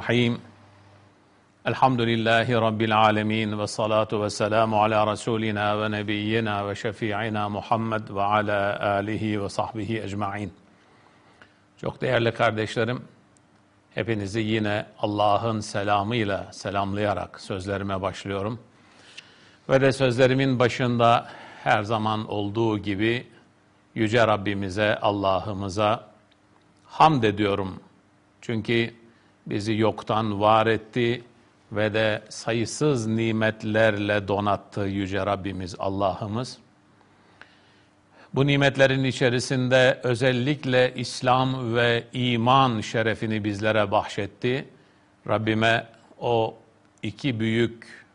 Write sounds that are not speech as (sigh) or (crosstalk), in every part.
Rahim. Elhamdülillahi Rabbil alemin ve salatu ve selamu ala Resulina ve Nebiyyina ve Şefi'ina Muhammed ve ala alihi ve sahbihi ecma'in. Çok değerli kardeşlerim, hepinizi yine Allah'ın selamıyla selamlayarak sözlerime başlıyorum. Ve de sözlerimin başında her zaman olduğu gibi Yüce Rabbimize, Allah'ımıza hamd ediyorum. Çünkü bizi yoktan var etti ve de sayısız nimetlerle donattı Yüce Rabbimiz, Allah'ımız. Bu nimetlerin içerisinde özellikle İslam ve iman şerefini bizlere bahşetti. Rabbime o iki büyük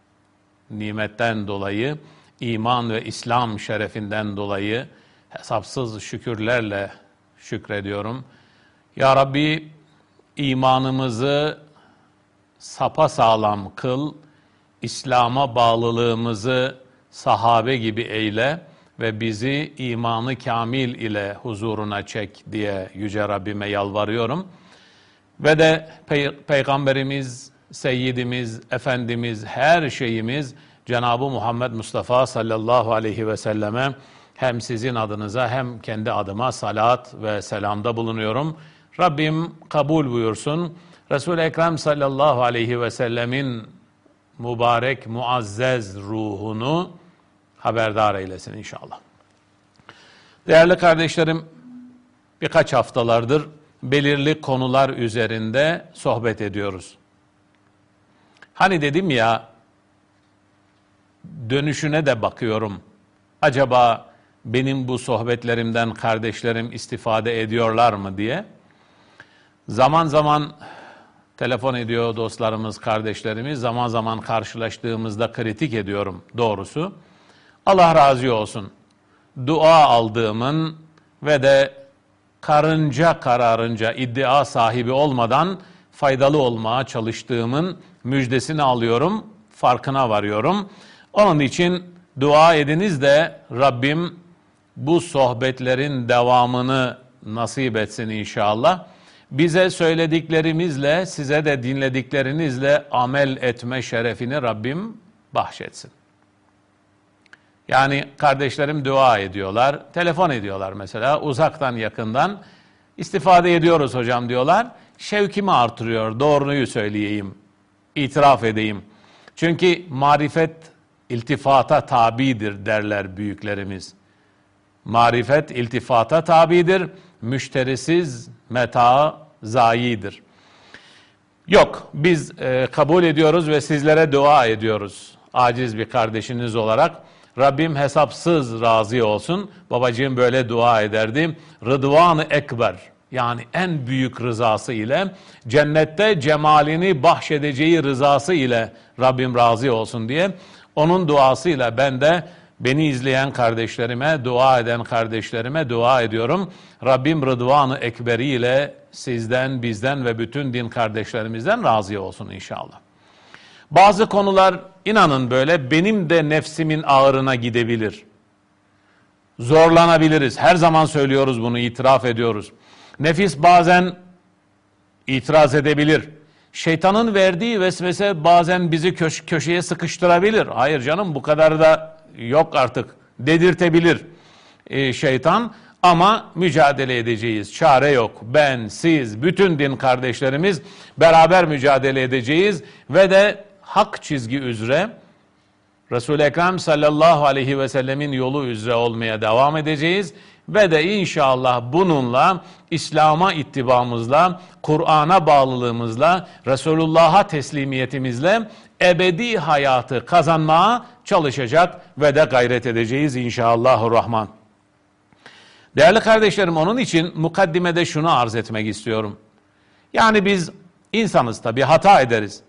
nimetten dolayı, iman ve İslam şerefinden dolayı hesapsız şükürlerle şükrediyorum. Ya Rabbi imanımızı sapa sağlam kıl, İslam'a bağlılığımızı sahabe gibi eyle ve bizi imanı kamil ile huzuruna çek diye Yüce Rabbime yalvarıyorum. Ve de Pey Peygamberimiz, Seyyidimiz, Efendimiz, her şeyimiz Cenab-ı Muhammed Mustafa sallallahu aleyhi ve selleme hem sizin adınıza hem kendi adıma salat ve selamda bulunuyorum. Rabbim kabul buyursun. Resul-i Ekrem sallallahu aleyhi ve sellemin mübarek, muazzez ruhunu haberdar eylesin inşallah. Değerli kardeşlerim, birkaç haftalardır belirli konular üzerinde sohbet ediyoruz. Hani dedim ya, dönüşüne de bakıyorum. Acaba benim bu sohbetlerimden kardeşlerim istifade ediyorlar mı diye. Zaman zaman telefon ediyor dostlarımız, kardeşlerimiz. Zaman zaman karşılaştığımızda kritik ediyorum doğrusu. Allah razı olsun. Dua aldığımın ve de karınca kararınca iddia sahibi olmadan faydalı olmaya çalıştığımın müjdesini alıyorum, farkına varıyorum. Onun için dua ediniz de Rabbim bu sohbetlerin devamını nasip etsin inşallah. Bize söylediklerimizle, size de dinlediklerinizle amel etme şerefini Rabbim bahşetsin. Yani kardeşlerim dua ediyorlar, telefon ediyorlar mesela uzaktan yakından. istifade ediyoruz hocam diyorlar. Şevkimi artırıyor, doğruyu söyleyeyim, itiraf edeyim. Çünkü marifet iltifata tabidir derler büyüklerimiz. Marifet iltifata tabidir, müşterisiz meta zayidir. Yok, biz e, kabul ediyoruz ve sizlere dua ediyoruz. Aciz bir kardeşiniz olarak. Rabbim hesapsız razı olsun. Babacığım böyle dua ederdi. Rıdvan-ı Ekber yani en büyük rızası ile cennette cemalini bahşedeceği rızası ile Rabbim razı olsun diye onun duasıyla ben de beni izleyen kardeşlerime, dua eden kardeşlerime dua ediyorum. Rabbim Rıdvan-ı Ekberi ile sizden, bizden ve bütün din kardeşlerimizden razı olsun inşallah. Bazı konular inanın böyle benim de nefsimin ağırına gidebilir. Zorlanabiliriz. Her zaman söylüyoruz bunu, itiraf ediyoruz. Nefis bazen itiraz edebilir. Şeytanın verdiği vesvese bazen bizi köş köşeye sıkıştırabilir. Hayır canım bu kadar da yok artık dedirtebilir e, şeytan. Ama mücadele edeceğiz. Çare yok. Ben, siz, bütün din kardeşlerimiz beraber mücadele edeceğiz. Ve de hak çizgi üzere Resul-i Ekrem sallallahu aleyhi ve sellemin yolu üzere olmaya devam edeceğiz. Ve de inşallah bununla İslam'a ittibamızla, Kur'an'a bağlılığımızla, Resulullah'a teslimiyetimizle ebedi hayatı kazanmaya çalışacak ve de gayret edeceğiz inşallahurrahman. Değerli kardeşlerim onun için mukaddimede şunu arz etmek istiyorum. Yani biz insanız tabi hata ederiz.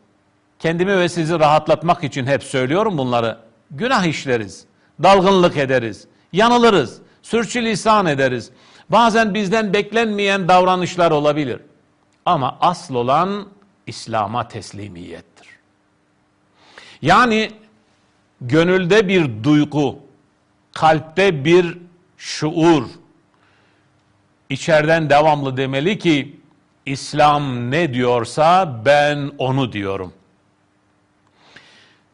Kendimi ve sizi rahatlatmak için hep söylüyorum bunları. Günah işleriz, dalgınlık ederiz, yanılırız, sürçülisan ederiz. Bazen bizden beklenmeyen davranışlar olabilir. Ama asıl olan İslam'a teslimiyettir. Yani gönülde bir duygu, kalpte bir şuur, içeriden devamlı demeli ki İslam ne diyorsa ben onu diyorum.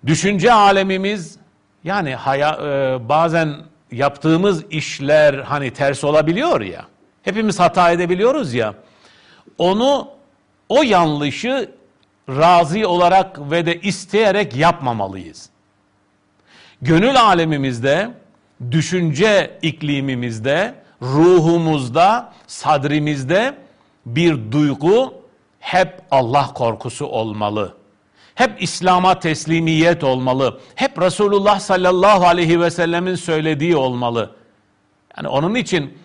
Düşünce alemimiz yani haya, e, bazen yaptığımız işler hani ters olabiliyor ya. Hepimiz hata edebiliyoruz ya. Onu o yanlışı razı olarak ve de isteyerek yapmamalıyız. Gönül alemimizde, düşünce iklimimizde, ruhumuzda, sadrimizde bir duygu hep Allah korkusu olmalı. Hep İslam'a teslimiyet olmalı. Hep Resulullah sallallahu aleyhi ve sellemin söylediği olmalı. Yani onun için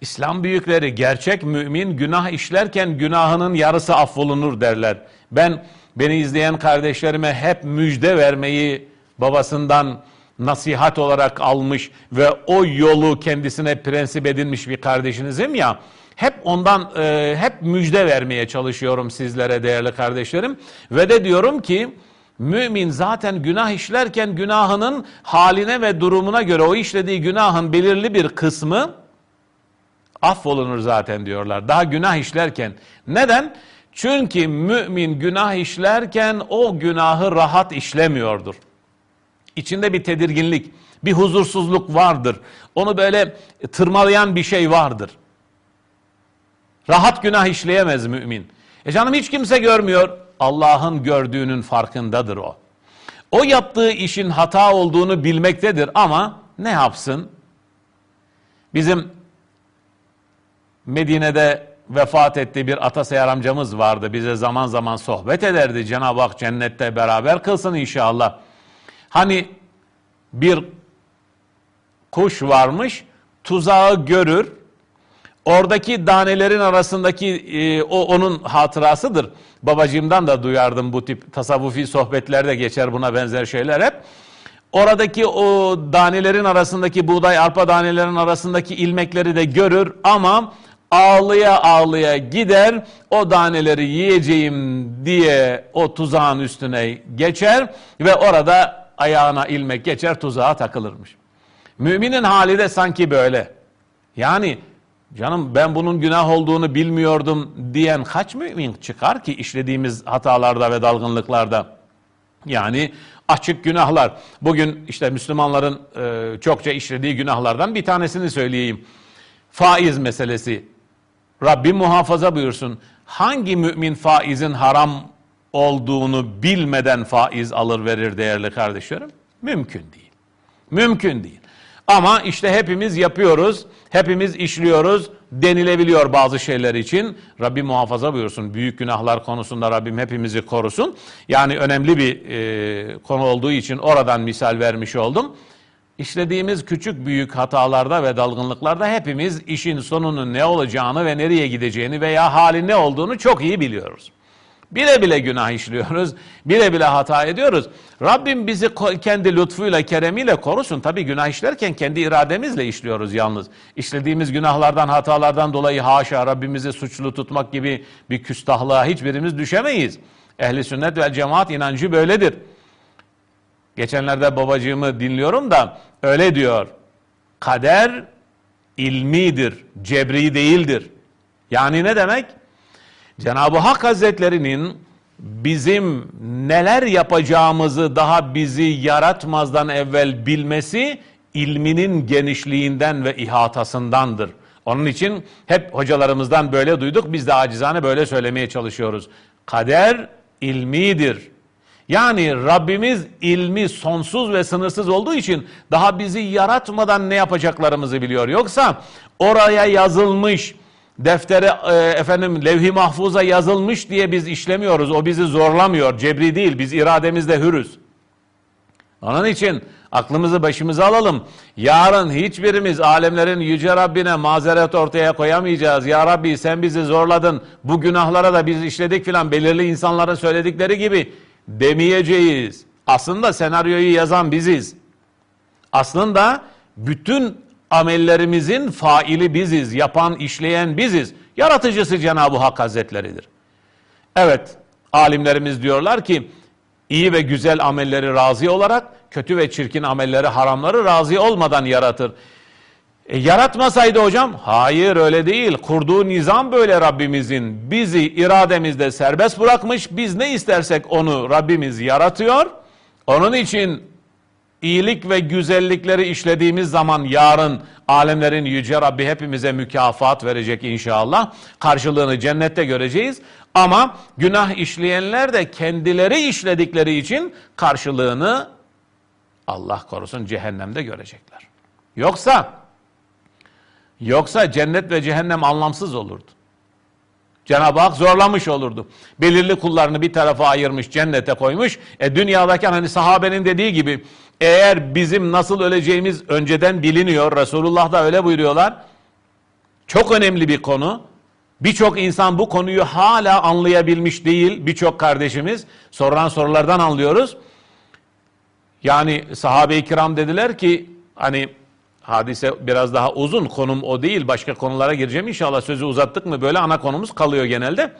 İslam büyükleri gerçek mümin günah işlerken günahının yarısı affolunur derler. Ben beni izleyen kardeşlerime hep müjde vermeyi babasından nasihat olarak almış ve o yolu kendisine prensip edinmiş bir kardeşinizim ya. Hep ondan e, hep müjde vermeye çalışıyorum sizlere değerli kardeşlerim ve de diyorum ki mümin zaten günah işlerken günahının haline ve durumuna göre o işlediği günahın belirli bir kısmı affolunur zaten diyorlar. Daha günah işlerken. Neden? Çünkü mümin günah işlerken o günahı rahat işlemiyordur. İçinde bir tedirginlik, bir huzursuzluk vardır. Onu böyle tırmalayan bir şey vardır. Rahat günah işleyemez mümin. E canım hiç kimse görmüyor. Allah'ın gördüğünün farkındadır o. O yaptığı işin hata olduğunu bilmektedir ama ne yapsın? Bizim Medine'de vefat etti bir Atasayar amcamız vardı. Bize zaman zaman sohbet ederdi. Cenab-ı Hak cennette beraber kılsın inşallah. Hani bir kuş varmış, tuzağı görür. Oradaki danelerin arasındaki e, o onun hatırasıdır. Babacığımdan da duyardım bu tip tasavvufi sohbetlerde geçer buna benzer şeyler hep. Oradaki o danelerin arasındaki buğday arpa danelerin arasındaki ilmekleri de görür ama ağlıya ağlıya gider o daneleri yiyeceğim diye o tuzağın üstüne geçer ve orada ayağına ilmek geçer tuzağa takılırmış. Müminin hali de sanki böyle. Yani canım ben bunun günah olduğunu bilmiyordum diyen kaç mümin çıkar ki işlediğimiz hatalarda ve dalgınlıklarda? Yani açık günahlar. Bugün işte Müslümanların e, çokça işlediği günahlardan bir tanesini söyleyeyim. Faiz meselesi. Rabbim muhafaza buyursun. Hangi mümin faizin haram olduğunu bilmeden faiz alır verir değerli kardeşlerim? Mümkün değil. Mümkün değil. Ama işte hepimiz yapıyoruz, hepimiz işliyoruz denilebiliyor bazı şeyler için. Rabbim muhafaza buyursun. Büyük günahlar konusunda Rabbim hepimizi korusun. Yani önemli bir e, konu olduğu için oradan misal vermiş oldum. İşlediğimiz küçük büyük hatalarda ve dalgınlıklarda hepimiz işin sonunun ne olacağını ve nereye gideceğini veya hali ne olduğunu çok iyi biliyoruz. Bile bile günah işliyoruz, bile bile hata ediyoruz. Rabbim bizi kendi lütfuyla, keremiyle korusun. Tabi günah işlerken kendi irademizle işliyoruz yalnız. İşlediğimiz günahlardan, hatalardan dolayı haşa Rabbimizi suçlu tutmak gibi bir küstahlığa hiçbirimiz düşemeyiz. Ehli sünnet ve cemaat inancı böyledir. Geçenlerde babacığımı dinliyorum da öyle diyor. Kader ilmidir, cebri değildir. Yani ne demek? Cenab-ı Hak Hazretlerinin bizim neler yapacağımızı daha bizi yaratmazdan evvel bilmesi ilminin genişliğinden ve ihatasındandır. Onun için hep hocalarımızdan böyle duyduk. Biz de acizane böyle söylemeye çalışıyoruz. Kader ilmidir. Yani Rabbimiz ilmi sonsuz ve sınırsız olduğu için daha bizi yaratmadan ne yapacaklarımızı biliyor. Yoksa oraya yazılmış, deftere e, efendim levh-i mahfuza yazılmış diye biz işlemiyoruz. O bizi zorlamıyor. Cebri değil. Biz irademizde hürüz. Onun için aklımızı başımıza alalım. Yarın hiçbirimiz alemlerin yüce Rabbine mazeret ortaya koyamayacağız. Ya Rabbi sen bizi zorladın. Bu günahlara da biz işledik filan belirli insanların söyledikleri gibi demeyeceğiz. Aslında senaryoyu yazan biziz. Aslında bütün amellerimizin faili biziz, yapan, işleyen biziz. Yaratıcısı Cenab-ı Hak Hazretleridir. Evet, alimlerimiz diyorlar ki, iyi ve güzel amelleri razı olarak, kötü ve çirkin amelleri, haramları razı olmadan yaratır. E, yaratmasaydı hocam? Hayır öyle değil. Kurduğu nizam böyle Rabbimizin. Bizi irademizde serbest bırakmış. Biz ne istersek onu Rabbimiz yaratıyor. Onun için iyilik ve güzellikleri işlediğimiz zaman yarın alemlerin yüce Rabbi hepimize mükafat verecek inşallah. Karşılığını cennette göreceğiz. Ama günah işleyenler de kendileri işledikleri için karşılığını Allah korusun cehennemde görecekler. Yoksa yoksa cennet ve cehennem anlamsız olurdu. Cenab-ı Hak zorlamış olurdu. Belirli kullarını bir tarafa ayırmış, cennete koymuş. E dünyadaki hani sahabenin dediği gibi eğer bizim nasıl öleceğimiz önceden biliniyor. Resulullah da öyle buyuruyorlar. Çok önemli bir konu. Birçok insan bu konuyu hala anlayabilmiş değil. Birçok kardeşimiz sorulan sorulardan anlıyoruz. Yani sahabe-i kiram dediler ki hani hadise biraz daha uzun konum o değil başka konulara gireceğim inşallah sözü uzattık mı böyle ana konumuz kalıyor genelde.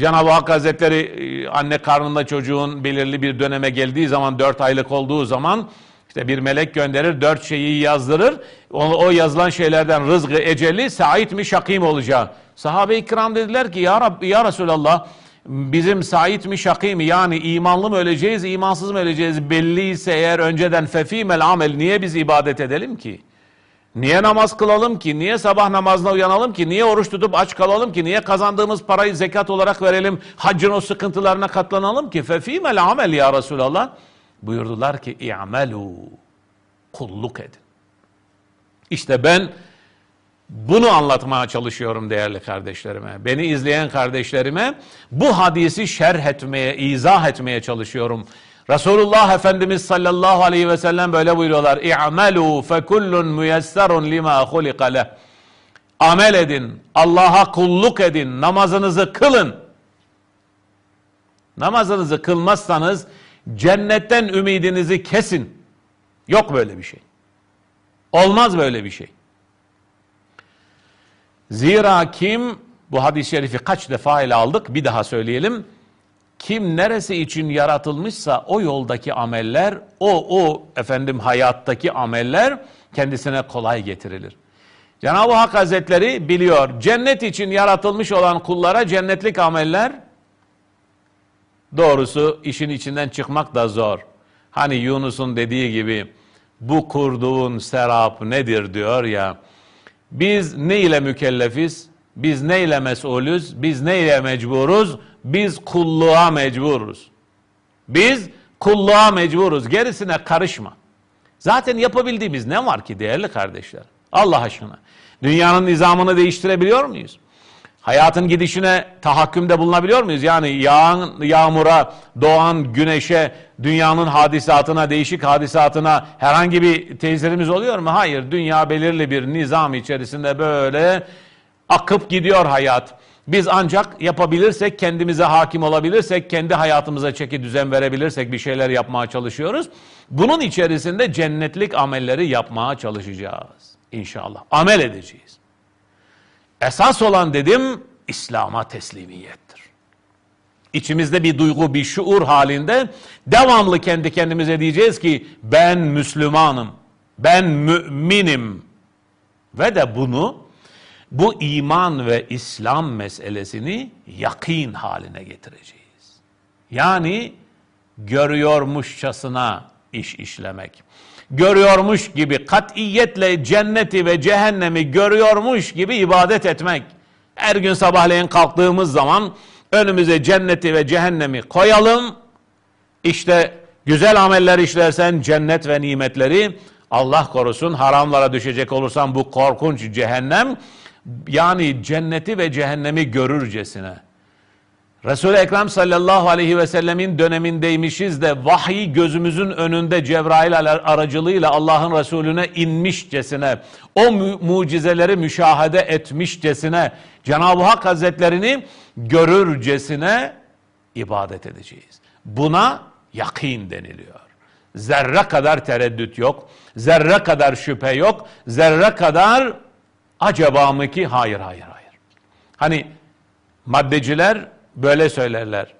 Cenab-ı Hak Hazretleri e, anne karnında çocuğun belirli bir döneme geldiği zaman dört aylık olduğu zaman işte bir melek gönderir dört şeyi yazdırır. O, o yazılan şeylerden rızgı eceli sait mi şakim olacağı. Sahabe-i kiram dediler ki ya Rabbi ya Resulallah bizim sait mi şakî mi yani imanlı mı öleceğiz imansız mı öleceğiz belliyse eğer önceden fefîmel amel niye biz ibadet edelim ki? Niye namaz kılalım ki? Niye sabah namazına uyanalım ki? Niye oruç tutup aç kalalım ki? Niye kazandığımız parayı zekat olarak verelim? Haccın o sıkıntılarına katlanalım ki? Fefîmel amel ya Resulallah. Buyurdular ki i'melû. Kulluk edin. İşte ben bunu anlatmaya çalışıyorum değerli kardeşlerime. Beni izleyen kardeşlerime bu hadisi şerh etmeye, izah etmeye çalışıyorum. Resulullah Efendimiz sallallahu aleyhi ve sellem böyle buyuruyorlar. İ'melû fekullun müyesserun lima hulika leh. Amel edin, Allah'a kulluk edin, namazınızı kılın. Namazınızı kılmazsanız cennetten ümidinizi kesin. Yok böyle bir şey. Olmaz böyle bir şey. Zira kim bu hadis-i şerifi kaç defa ele aldık bir daha söyleyelim. Kim neresi için yaratılmışsa o yoldaki ameller, o o efendim hayattaki ameller kendisine kolay getirilir. Cenab-ı Hak Hazretleri biliyor cennet için yaratılmış olan kullara cennetlik ameller doğrusu işin içinden çıkmak da zor. Hani Yunus'un dediği gibi bu kurduğun serap nedir diyor ya. Biz ne ile mükellefiz? Biz ne ile mesulüz? Biz ne ile mecburuz? Biz kulluğa mecburuz. Biz kulluğa mecburuz. Gerisine karışma. Zaten yapabildiğimiz ne var ki değerli kardeşler? Allah aşkına. Dünyanın nizamını değiştirebiliyor muyuz? Hayatın gidişine tahakkümde bulunabiliyor muyuz? Yani yağan, yağmura, doğan güneşe, dünyanın hadisatına, değişik hadisatına herhangi bir tesirimiz oluyor mu? Hayır. Dünya belirli bir nizam içerisinde böyle akıp gidiyor hayat. Biz ancak yapabilirsek, kendimize hakim olabilirsek, kendi hayatımıza çeki düzen verebilirsek bir şeyler yapmaya çalışıyoruz. Bunun içerisinde cennetlik amelleri yapmaya çalışacağız. İnşallah. Amel edeceğiz. Esas olan dedim İslam'a teslimiyettir. İçimizde bir duygu, bir şuur halinde devamlı kendi kendimize diyeceğiz ki ben Müslümanım, ben müminim ve de bunu bu iman ve İslam meselesini yakin haline getireceğiz. Yani görüyormuşçasına iş işlemek. Görüyormuş gibi katiyetle cenneti ve cehennemi görüyormuş gibi ibadet etmek. Her gün sabahleyin kalktığımız zaman önümüze cenneti ve cehennemi koyalım. İşte güzel ameller işlersen cennet ve nimetleri Allah korusun haramlara düşecek olursan bu korkunç cehennem yani cenneti ve cehennemi görürcesine. Resul-i Ekrem sallallahu aleyhi ve sellemin dönemindeymişiz de vahiy gözümüzün önünde Cebrail aracılığıyla Allah'ın Resulüne inmişcesine, o mu mucizeleri müşahede etmişcesine, Cenab-ı Hak Hazretlerini görürcesine ibadet edeceğiz. Buna yakin deniliyor. Zerre kadar tereddüt yok, zerre kadar şüphe yok, zerre kadar acaba mı ki? Hayır, hayır, hayır. Hani maddeciler böyle söylerler.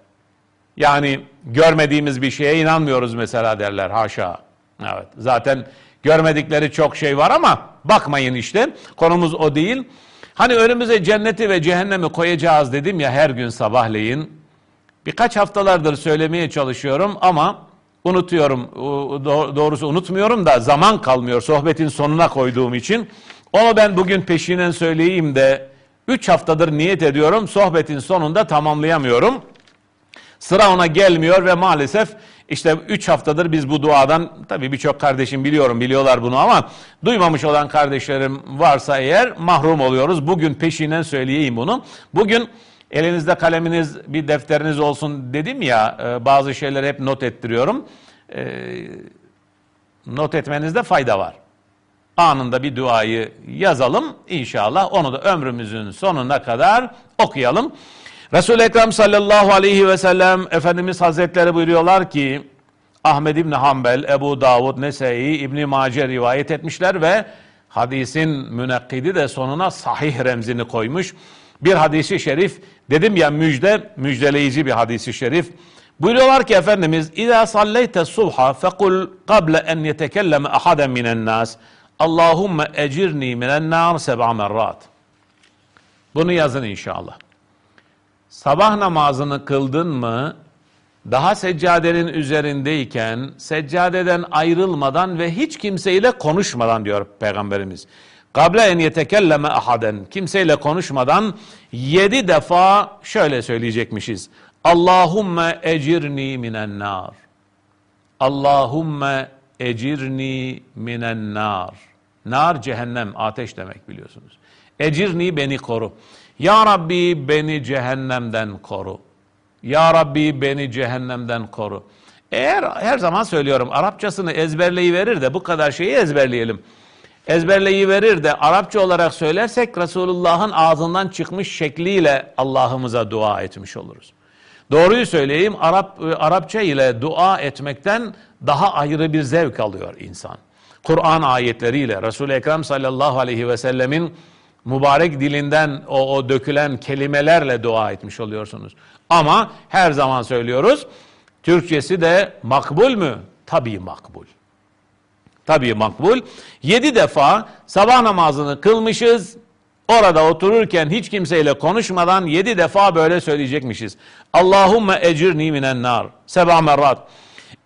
Yani görmediğimiz bir şeye inanmıyoruz mesela derler haşa. Evet. Zaten Görmedikleri çok şey var ama bakmayın işte. Konumuz o değil. Hani önümüze cenneti ve cehennemi koyacağız dedim ya her gün sabahleyin. Birkaç haftalardır söylemeye çalışıyorum ama unutuyorum. Doğrusu unutmuyorum da zaman kalmıyor sohbetin sonuna koyduğum için. Onu ben bugün peşinen söyleyeyim de 3 haftadır niyet ediyorum. Sohbetin sonunda tamamlayamıyorum. Sıra ona gelmiyor ve maalesef işte 3 haftadır biz bu duadan tabii birçok kardeşim biliyorum biliyorlar bunu ama duymamış olan kardeşlerim varsa eğer mahrum oluyoruz. Bugün peşinen söyleyeyim bunu. Bugün elinizde kaleminiz bir defteriniz olsun dedim ya e, bazı şeyleri hep not ettiriyorum. E, not etmenizde fayda var. Anında bir duayı yazalım inşallah onu da ömrümüzün sonuna kadar okuyalım. Resul-i Ekrem sallallahu aleyhi ve sellem Efendimiz Hazretleri buyuruyorlar ki Ahmed İbni Hanbel, Ebu Davud, Nese'yi, İbni Mace rivayet etmişler ve hadisin münekkidi de sonuna sahih remzini koymuş. Bir hadisi şerif dedim ya müjde, müjdeleyici bir hadisi şerif. Buyuruyorlar ki Efendimiz İzâ salleyte subha fekul kable en yetekelleme ahaden minen nas Allahümme ecirni minen nar seb'a merrat. Bunu yazın inşallah. Sabah namazını kıldın mı daha seccadenin üzerindeyken seccadeden ayrılmadan ve hiç kimseyle konuşmadan diyor Peygamberimiz. Kable en yetekelleme ahaden kimseyle konuşmadan yedi defa şöyle söyleyecekmişiz. Allahumme ecirni minen nar. Allahumme ecirni minen nar. Nar cehennem ateş demek biliyorsunuz. Ecirni beni koru. Ya Rabbi beni cehennemden koru. Ya Rabbi beni cehennemden koru. Eğer her zaman söylüyorum Arapçasını ezberleyiverir de bu kadar şeyi ezberleyelim. Ezberleyiverir de Arapça olarak söylersek Resulullah'ın ağzından çıkmış şekliyle Allah'ımıza dua etmiş oluruz. Doğruyu söyleyeyim Arap Arapça ile dua etmekten daha ayrı bir zevk alıyor insan. Kur'an ayetleriyle Resul-i Ekrem sallallahu aleyhi ve sellemin mübarek dilinden o, o dökülen kelimelerle dua etmiş oluyorsunuz. Ama her zaman söylüyoruz, Türkçesi de makbul mü? Tabii makbul. Tabii makbul. Yedi defa sabah namazını kılmışız. Orada otururken hiç kimseyle konuşmadan yedi defa böyle söyleyecekmişiz. Allahumme ecirni minen nar. Seba merrat.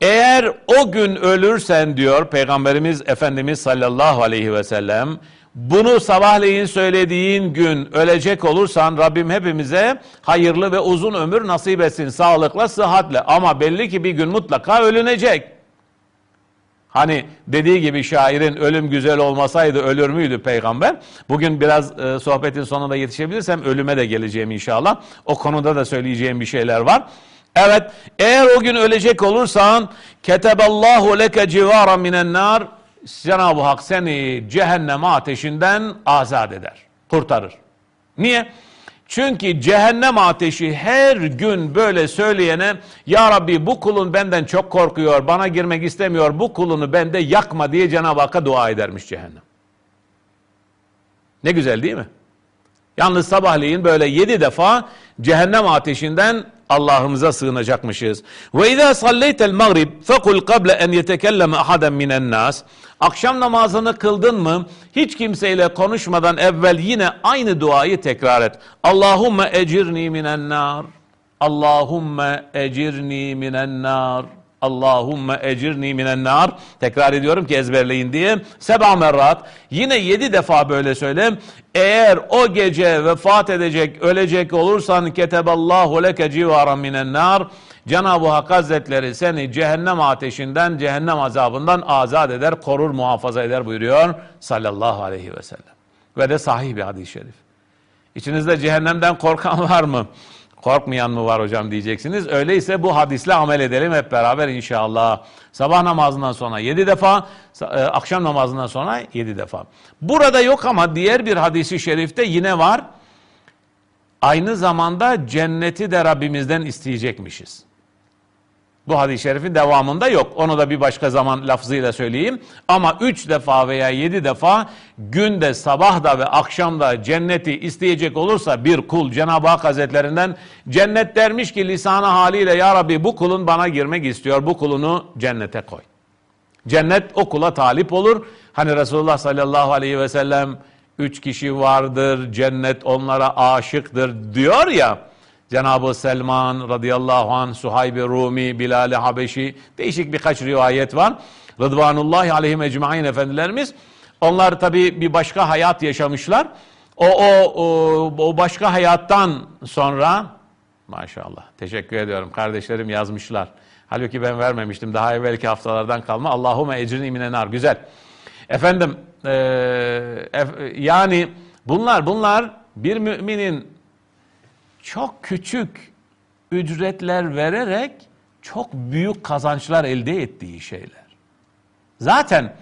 Eğer o gün ölürsen diyor Peygamberimiz Efendimiz sallallahu aleyhi ve sellem bunu sabahleyin söylediğin gün ölecek olursan Rabbim hepimize hayırlı ve uzun ömür nasip etsin. Sağlıkla, sıhhatle. Ama belli ki bir gün mutlaka ölünecek. Hani dediği gibi şairin ölüm güzel olmasaydı ölür müydü peygamber? Bugün biraz e, sohbetin sonunda yetişebilirsem ölüme de geleceğim inşallah. O konuda da söyleyeceğim bir şeyler var. Evet eğer o gün ölecek olursan keteballahu leke civara minen nar Cenab-ı Hak seni cehennem ateşinden azat eder, kurtarır. Niye? Çünkü cehennem ateşi her gün böyle söyleyene Ya Rabbi bu kulun benden çok korkuyor, bana girmek istemiyor, bu kulunu bende yakma diye Cenab-ı Hakk'a dua edermiş cehennem. Ne güzel değil mi? Yalnız sabahleyin böyle yedi defa cehennem ateşinden Allah'ımıza sığınacakmışız. Ve izâ salleytel mağrib fekul kable en yetekelleme ahaden minen nas. Akşam namazını kıldın mı hiç kimseyle konuşmadan evvel yine aynı duayı tekrar et. Allahumme ecirni minen nar. Allahumme ecirni minen nar. Allahumme ecirni minen nar. Tekrar ediyorum ki ezberleyin diye. Seba merrat. Yine yedi defa böyle söyle. Eğer o gece vefat edecek, ölecek olursan keteballahu leke civaran minen nar. Cenab-ı Hak Hazretleri seni cehennem ateşinden, cehennem azabından azat eder, korur, muhafaza eder buyuruyor sallallahu aleyhi ve sellem. Ve de sahih bir hadis-i şerif. İçinizde cehennemden korkan var mı? Korkmayan mı var hocam diyeceksiniz. Öyleyse bu hadisle amel edelim hep beraber inşallah. Sabah namazından sonra yedi defa, e, akşam namazından sonra yedi defa. Burada yok ama diğer bir hadisi şerifte yine var. Aynı zamanda cenneti de Rabbimizden isteyecekmişiz. Bu hadis-i şerifin devamında yok. Onu da bir başka zaman lafzıyla söyleyeyim. Ama üç defa veya yedi defa günde, sabahda ve akşamda cenneti isteyecek olursa bir kul Cenab-ı Hak Hazretlerinden cennet dermiş ki lisanı haliyle Ya Rabbi bu kulun bana girmek istiyor. Bu kulunu cennete koy. Cennet o kula talip olur. Hani Resulullah sallallahu aleyhi ve sellem üç kişi vardır, cennet onlara aşıktır diyor ya. Cenab-ı Selman radıyallahu an, Suhayb-i Rumi, Bilal-i Habeşi değişik birkaç rivayet var. Rıdvanullahi aleyhim ecmain efendilerimiz. Onlar tabi bir başka hayat yaşamışlar. O, o, o, o başka hayattan sonra maşallah teşekkür ediyorum kardeşlerim yazmışlar. Halbuki ben vermemiştim daha evvelki haftalardan kalma. Allahume ecrini minenar. Güzel. Efendim e, ef, yani bunlar bunlar bir müminin çok küçük ücretler vererek çok büyük kazançlar elde ettiği şeyler. Zaten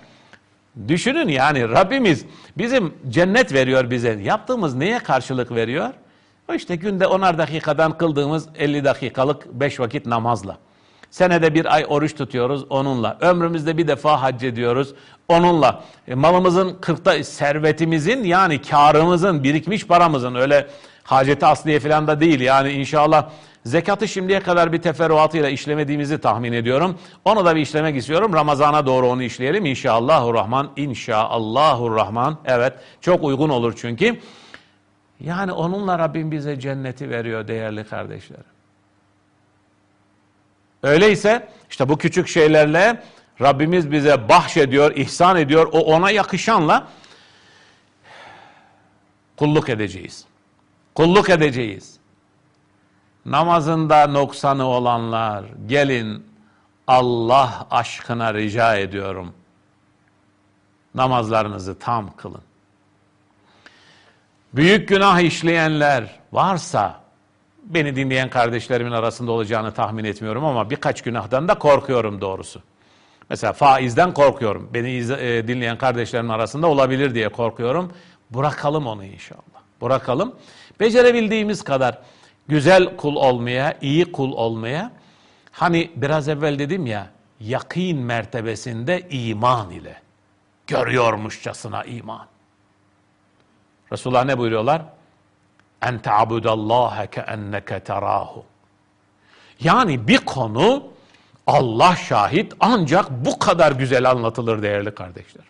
düşünün yani Rabbimiz bizim cennet veriyor bize. Yaptığımız neye karşılık veriyor? İşte günde onar dakikadan kıldığımız 50 dakikalık 5 vakit namazla. Senede bir ay oruç tutuyoruz onunla. Ömrümüzde bir defa hac ediyoruz onunla. E, malımızın kırkta servetimizin yani karımızın birikmiş paramızın öyle haceti asliye falan da değil. Yani inşallah zekatı şimdiye kadar bir teferruatıyla işlemediğimizi tahmin ediyorum. Onu da bir işlemek istiyorum. Ramazana doğru onu işleyelim. İnşallahurrahman. İnşallahurrahman. Evet çok uygun olur çünkü. Yani onunla Rabbim bize cenneti veriyor değerli kardeşlerim. Öyleyse işte bu küçük şeylerle Rabbimiz bize bahşediyor, ihsan ediyor. O ona yakışanla kulluk edeceğiz. Kulluk edeceğiz. Namazında noksanı olanlar gelin Allah aşkına rica ediyorum. Namazlarınızı tam kılın. Büyük günah işleyenler varsa beni dinleyen kardeşlerimin arasında olacağını tahmin etmiyorum ama birkaç günahdan da korkuyorum doğrusu. Mesela faizden korkuyorum. Beni e, dinleyen kardeşlerim arasında olabilir diye korkuyorum. Bırakalım onu inşallah. Bırakalım. Becerebildiğimiz kadar güzel kul olmaya, iyi kul olmaya. Hani biraz evvel dedim ya, yakin mertebesinde iman ile. Görüyormuşçasına iman. Resulullah ne buyuruyorlar? En ta'budallaha keenneke terahu. Yani bir konu Allah şahit ancak bu kadar güzel anlatılır değerli kardeşler.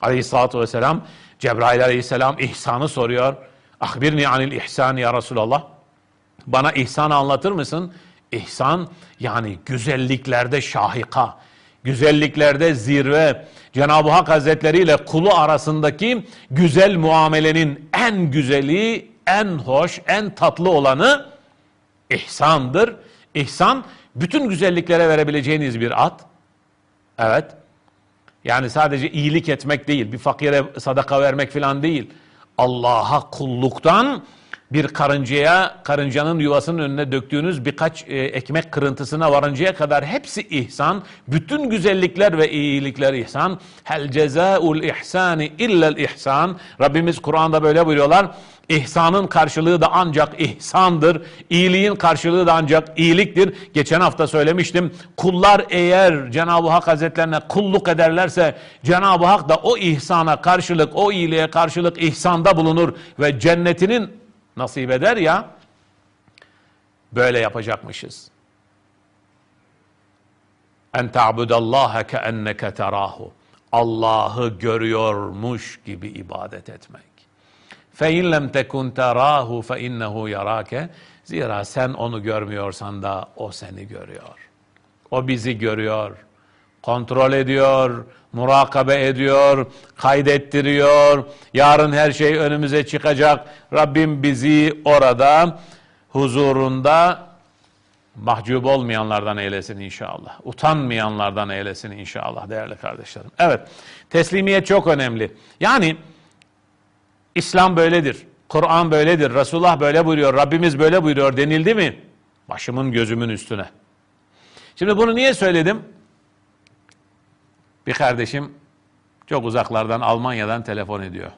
Aleyhissalatü vesselam Cebrail aleyhisselam ihsanı soruyor. Ahbirni anil ihsan ya Resulallah. Bana ihsanı anlatır mısın? İhsan yani güzelliklerde şahika, güzelliklerde zirve, Cenab-ı Hak Hazretleri ile kulu arasındaki güzel muamelenin en güzeli, en hoş, en tatlı olanı ihsandır. İhsan bütün güzelliklere verebileceğiniz bir at. Evet. Yani sadece iyilik etmek değil, bir fakire sadaka vermek falan değil. Allah'a kulluktan bir karıncaya, karıncanın yuvasının önüne döktüğünüz birkaç e, ekmek kırıntısına varıncaya kadar hepsi ihsan. Bütün güzellikler ve iyilikler ihsan. Hel cezaul ihsani illel ihsan. Rabbimiz Kur'an'da böyle buyuruyorlar. İhsanın karşılığı da ancak ihsandır. İyiliğin karşılığı da ancak iyiliktir. Geçen hafta söylemiştim. Kullar eğer Cenab-ı Hak Hazretlerine kulluk ederlerse Cenab-ı Hak da o ihsana karşılık, o iyiliğe karşılık ihsanda bulunur ve cennetinin nasip eder ya böyle yapacakmışız. En ta'budallaha keenneke terahu. Allah'ı görüyormuş gibi ibadet etmek. Lem tekun terahu fe innehu yarake. Zira sen onu görmüyorsan da o seni görüyor. O bizi görüyor, kontrol ediyor, murakabe ediyor, kaydettiriyor. Yarın her şey önümüze çıkacak. Rabbim bizi orada huzurunda mahcup olmayanlardan eylesin inşallah. Utanmayanlardan eylesin inşallah değerli kardeşlerim. Evet, teslimiyet çok önemli. Yani İslam böyledir. Kur'an böyledir. Resulullah böyle buyuruyor. Rabbimiz böyle buyuruyor denildi mi? Başımın gözümün üstüne. Şimdi bunu niye söyledim? Bir kardeşim çok uzaklardan Almanya'dan telefon ediyor.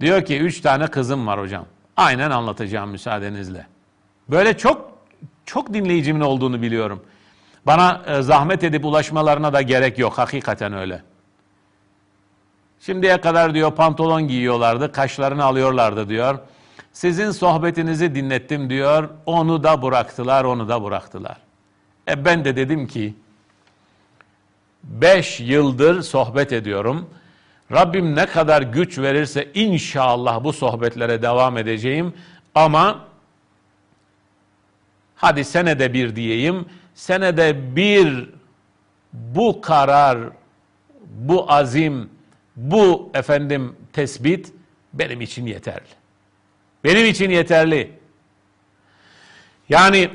Diyor ki üç tane kızım var hocam. Aynen anlatacağım müsaadenizle. Böyle çok çok dinleyicimin olduğunu biliyorum. Bana e, zahmet edip ulaşmalarına da gerek yok. Hakikaten öyle. Şimdiye kadar diyor pantolon giyiyorlardı, kaşlarını alıyorlardı diyor. Sizin sohbetinizi dinlettim diyor. Onu da bıraktılar, onu da bıraktılar. E ben de dedim ki Beş yıldır sohbet ediyorum. Rabbim ne kadar güç verirse inşallah bu sohbetlere devam edeceğim. Ama hadi senede bir diyeyim. Senede bir bu karar, bu azim, bu efendim tespit benim için yeterli. Benim için yeterli. Yani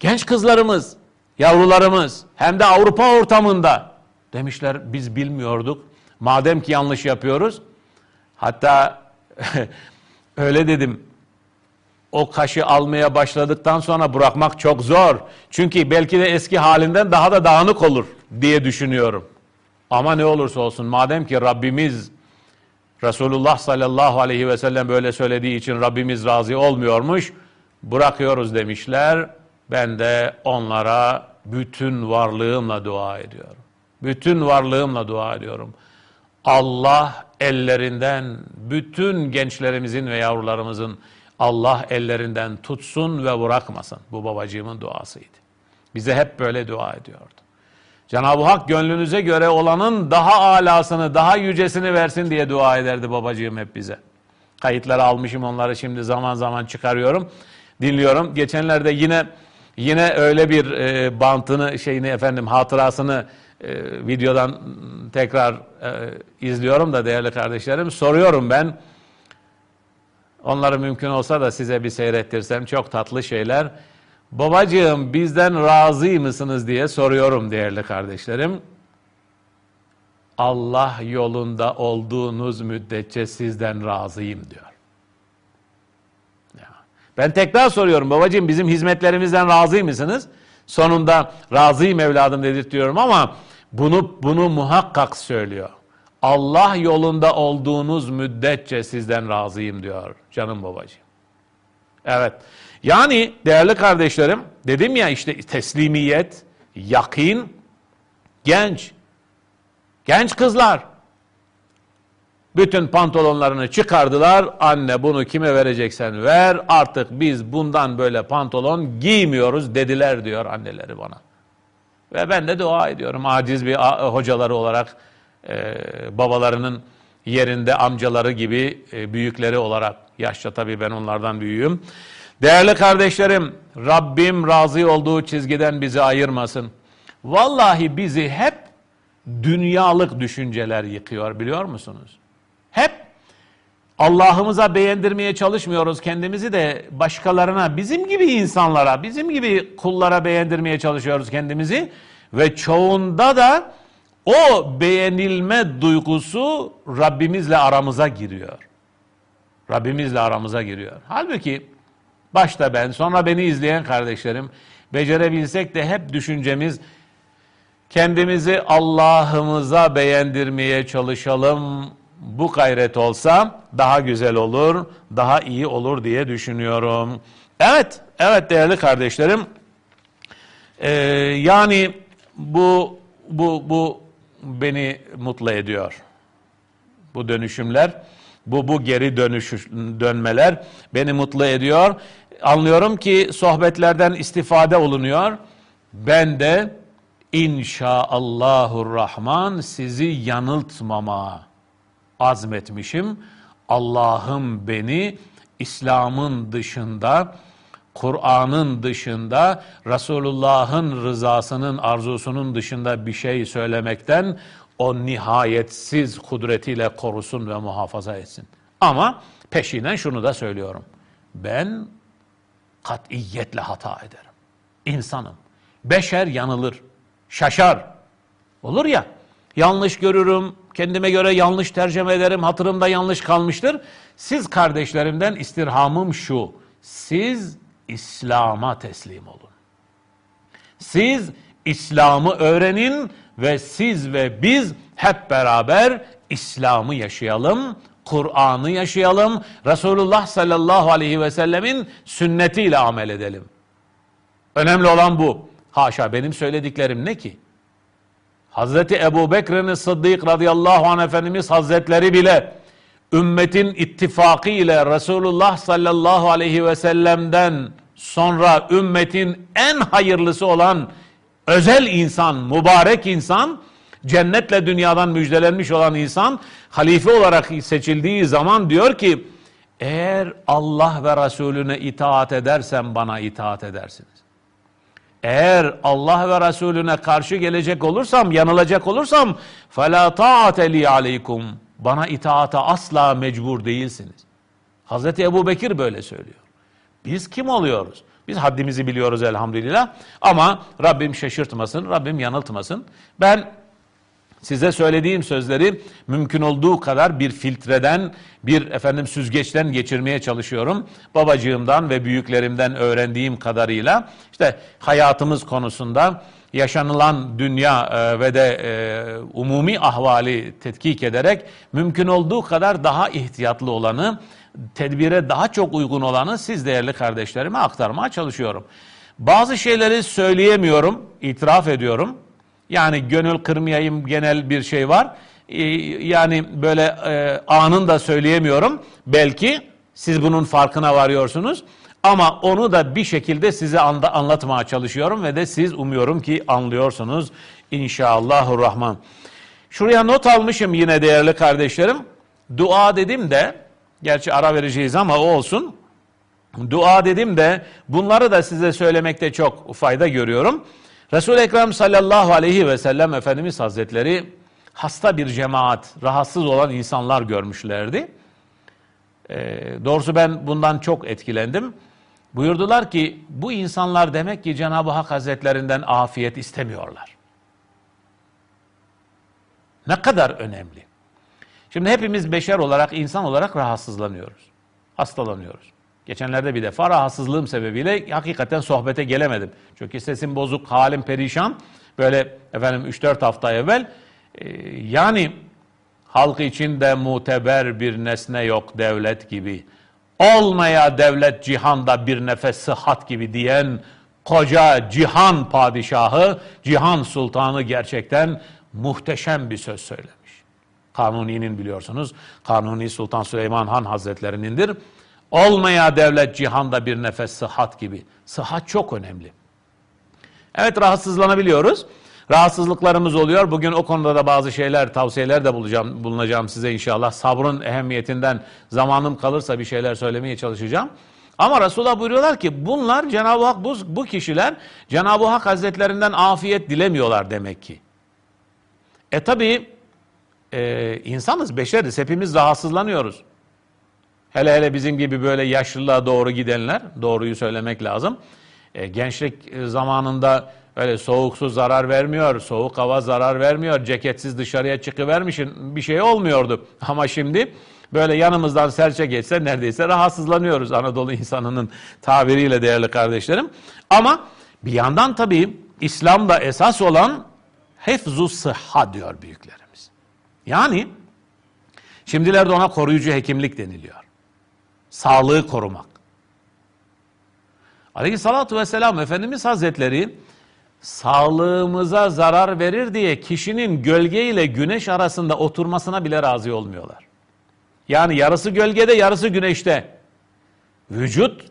genç kızlarımız, yavrularımız hem de Avrupa ortamında demişler biz bilmiyorduk. Madem ki yanlış yapıyoruz. Hatta (laughs) öyle dedim. O kaşı almaya başladıktan sonra bırakmak çok zor. Çünkü belki de eski halinden daha da dağınık olur diye düşünüyorum. Ama ne olursa olsun madem ki Rabbimiz Resulullah sallallahu aleyhi ve sellem böyle söylediği için Rabbimiz razı olmuyormuş. Bırakıyoruz demişler. Ben de onlara bütün varlığımla dua ediyorum. Bütün varlığımla dua ediyorum. Allah ellerinden bütün gençlerimizin ve yavrularımızın Allah ellerinden tutsun ve bırakmasın. Bu babacığımın duasıydı. Bize hep böyle dua ediyordu. Cenab-ı Hak gönlünüze göre olanın daha alasını, daha yücesini versin diye dua ederdi babacığım hep bize. Kayıtları almışım onları şimdi zaman zaman çıkarıyorum, dinliyorum. Geçenlerde yine yine öyle bir e, bantını, şeyini efendim hatırasını e, videodan tekrar e, izliyorum da değerli kardeşlerim. Soruyorum ben. Onları mümkün olsa da size bir seyrettirsem çok tatlı şeyler. Babacığım bizden razı mısınız diye soruyorum değerli kardeşlerim. Allah yolunda olduğunuz müddetçe sizden razıyım diyor. Ben tekrar soruyorum babacığım bizim hizmetlerimizden razı mısınız? Sonunda razıyım evladım dedirtiyorum ama bunu bunu muhakkak söylüyor. Allah yolunda olduğunuz müddetçe sizden razıyım diyor canım babacığım. Evet. Yani değerli kardeşlerim dedim ya işte teslimiyet, yakin, genç, genç kızlar bütün pantolonlarını çıkardılar. Anne bunu kime vereceksen ver artık biz bundan böyle pantolon giymiyoruz dediler diyor anneleri bana. Ve ben de dua ediyorum aciz bir hocaları olarak e, babalarının yerinde amcaları gibi e, büyükleri olarak yaşça tabii ben onlardan büyüğüm. Değerli kardeşlerim, Rabbim razı olduğu çizgiden bizi ayırmasın. Vallahi bizi hep dünyalık düşünceler yıkıyor biliyor musunuz? Hep Allah'ımıza beğendirmeye çalışmıyoruz kendimizi de başkalarına, bizim gibi insanlara, bizim gibi kullara beğendirmeye çalışıyoruz kendimizi ve çoğunda da o beğenilme duygusu Rabbimizle aramıza giriyor. Rabbimizle aramıza giriyor. Halbuki Başta ben, sonra beni izleyen kardeşlerim, becerebilsek de hep düşüncemiz kendimizi Allah'ımıza beğendirmeye çalışalım. Bu gayret olsa daha güzel olur, daha iyi olur diye düşünüyorum. Evet, evet değerli kardeşlerim. Ee, yani bu bu bu beni mutlu ediyor. Bu dönüşümler. Bu bu geri dönüş dönmeler beni mutlu ediyor. Anlıyorum ki sohbetlerden istifade olunuyor. Ben de inşaallahur rahman sizi yanıltmama azmetmişim. Allah'ım beni İslam'ın dışında, Kur'an'ın dışında, Resulullah'ın rızasının, arzusunun dışında bir şey söylemekten o nihayetsiz kudretiyle korusun ve muhafaza etsin. Ama peşinden şunu da söylüyorum. Ben katiyetle hata ederim. İnsanım. Beşer yanılır, şaşar. Olur ya, yanlış görürüm, kendime göre yanlış tercüme ederim, hatırımda yanlış kalmıştır. Siz kardeşlerimden istirhamım şu, siz İslam'a teslim olun. Siz İslam'ı öğrenin ve siz ve biz hep beraber İslam'ı yaşayalım, Kur'an'ı yaşayalım, Resulullah sallallahu aleyhi ve sellemin sünnetiyle amel edelim. Önemli olan bu. Haşa benim söylediklerim ne ki? Hazreti Ebu Bekir'in Sıddık radıyallahu anh Efendimiz Hazretleri bile ümmetin ittifakı ile Resulullah sallallahu aleyhi ve sellem'den sonra ümmetin en hayırlısı olan özel insan, mübarek insan Cennetle dünyadan müjdelenmiş olan insan halife olarak seçildiği zaman diyor ki eğer Allah ve Resulüne itaat edersem bana itaat edersiniz. Eğer Allah ve Resulüne karşı gelecek olursam, yanılacak olursam فَلَا تَعَتَ لِي عَلَيْكُمْ Bana itaata asla mecbur değilsiniz. Hazreti Ebu Bekir böyle söylüyor. Biz kim oluyoruz? Biz haddimizi biliyoruz elhamdülillah. Ama Rabbim şaşırtmasın, Rabbim yanıltmasın. Ben size söylediğim sözleri mümkün olduğu kadar bir filtreden, bir efendim süzgeçten geçirmeye çalışıyorum. Babacığımdan ve büyüklerimden öğrendiğim kadarıyla işte hayatımız konusunda yaşanılan dünya e, ve de e, umumi ahvali tetkik ederek mümkün olduğu kadar daha ihtiyatlı olanı, tedbire daha çok uygun olanı siz değerli kardeşlerime aktarmaya çalışıyorum. Bazı şeyleri söyleyemiyorum, itiraf ediyorum. Yani gönül kırmayayım genel bir şey var. Ee, yani böyle e, anın da söyleyemiyorum. Belki siz bunun farkına varıyorsunuz. Ama onu da bir şekilde size anlatmaya çalışıyorum ve de siz umuyorum ki anlıyorsunuz inşallahurrahman. Şuraya not almışım yine değerli kardeşlerim. Dua dedim de, gerçi ara vereceğiz ama o olsun. Dua dedim de bunları da size söylemekte çok fayda görüyorum. Resul-i Ekrem sallallahu aleyhi ve sellem Efendimiz Hazretleri hasta bir cemaat, rahatsız olan insanlar görmüşlerdi. Ee, doğrusu ben bundan çok etkilendim. Buyurdular ki bu insanlar demek ki Cenab-ı Hak Hazretlerinden afiyet istemiyorlar. Ne kadar önemli. Şimdi hepimiz beşer olarak, insan olarak rahatsızlanıyoruz. Hastalanıyoruz. Geçenlerde bir defa rahatsızlığım sebebiyle hakikaten sohbete gelemedim. Çünkü sesim bozuk, halim perişan. Böyle efendim 3-4 hafta evvel e, yani halk içinde muteber bir nesne yok devlet gibi. Olmaya devlet cihanda bir nefes sıhhat gibi diyen koca cihan padişahı, cihan sultanı gerçekten muhteşem bir söz söylemiş. Kanuni'nin biliyorsunuz, Kanuni Sultan Süleyman Han Hazretlerinindir. Olmaya devlet cihanda bir nefes sıhhat gibi. Sıhhat çok önemli. Evet rahatsızlanabiliyoruz. Rahatsızlıklarımız oluyor. Bugün o konuda da bazı şeyler, tavsiyeler de bulacağım, bulunacağım size inşallah. Sabrın ehemmiyetinden zamanım kalırsa bir şeyler söylemeye çalışacağım. Ama Resulullah buyuruyorlar ki bunlar Cenab-ı Hak bu, bu kişiler Cenab-ı Hak Hazretlerinden afiyet dilemiyorlar demek ki. E tabi e, insanız, beşeriz. Hepimiz rahatsızlanıyoruz. Hele hele bizim gibi böyle yaşlılığa doğru gidenler, doğruyu söylemek lazım. E, gençlik zamanında öyle soğuk su zarar vermiyor, soğuk hava zarar vermiyor, ceketsiz dışarıya çıkıvermişin bir şey olmuyordu. (laughs) Ama şimdi böyle yanımızdan serçe geçse neredeyse rahatsızlanıyoruz Anadolu insanının tabiriyle değerli kardeşlerim. Ama bir yandan tabii İslam'da esas olan hefzu sıhha diyor büyüklerimiz. Yani şimdilerde ona koruyucu hekimlik deniliyor. Sağlığı korumak. Aleyhissalatu vesselam Efendimiz Hazretleri sağlığımıza zarar verir diye kişinin gölge ile güneş arasında oturmasına bile razı olmuyorlar. Yani yarısı gölgede yarısı güneşte. Vücut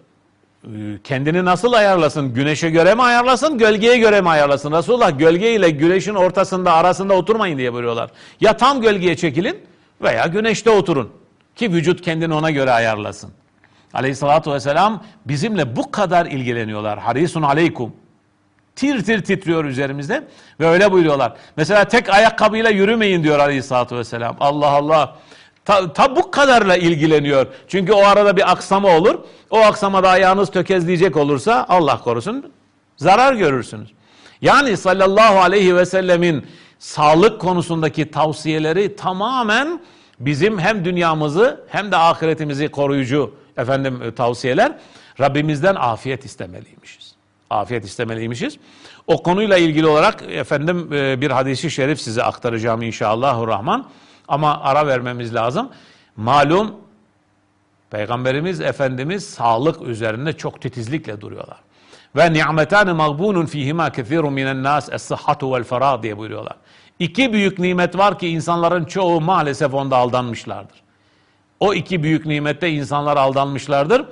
e, kendini nasıl ayarlasın? Güneşe göre mi ayarlasın, gölgeye göre mi ayarlasın? Resulullah gölge ile güneşin ortasında arasında oturmayın diye buyuruyorlar. Ya tam gölgeye çekilin veya güneşte oturun. Ki vücut kendini ona göre ayarlasın. Aleyhissalatü vesselam bizimle bu kadar ilgileniyorlar. Harisun aleykum. Tir tir titriyor üzerimizde ve öyle buyuruyorlar. Mesela tek ayakkabıyla yürümeyin diyor aleyhissalatü vesselam. Allah Allah. Ta, ta bu kadarla ilgileniyor. Çünkü o arada bir aksama olur. O aksamada ayağınız tökezleyecek olursa Allah korusun zarar görürsünüz. Yani sallallahu aleyhi ve sellemin sağlık konusundaki tavsiyeleri tamamen bizim hem dünyamızı hem de ahiretimizi koruyucu efendim e, tavsiyeler. Rabbimizden afiyet istemeliymişiz. Afiyet istemeliymişiz. O konuyla ilgili olarak efendim e, bir hadisi şerif size aktaracağım inşallahurrahman. Ama ara vermemiz lazım. Malum Peygamberimiz Efendimiz sağlık üzerinde çok titizlikle duruyorlar. Ve ni'metani mağbunun fihima kethirun minen nas es-sıhhatu vel ferah diye buyuruyorlar. İki büyük nimet var ki insanların çoğu maalesef onda aldanmışlardır. O iki büyük nimette insanlar aldanmışlardır.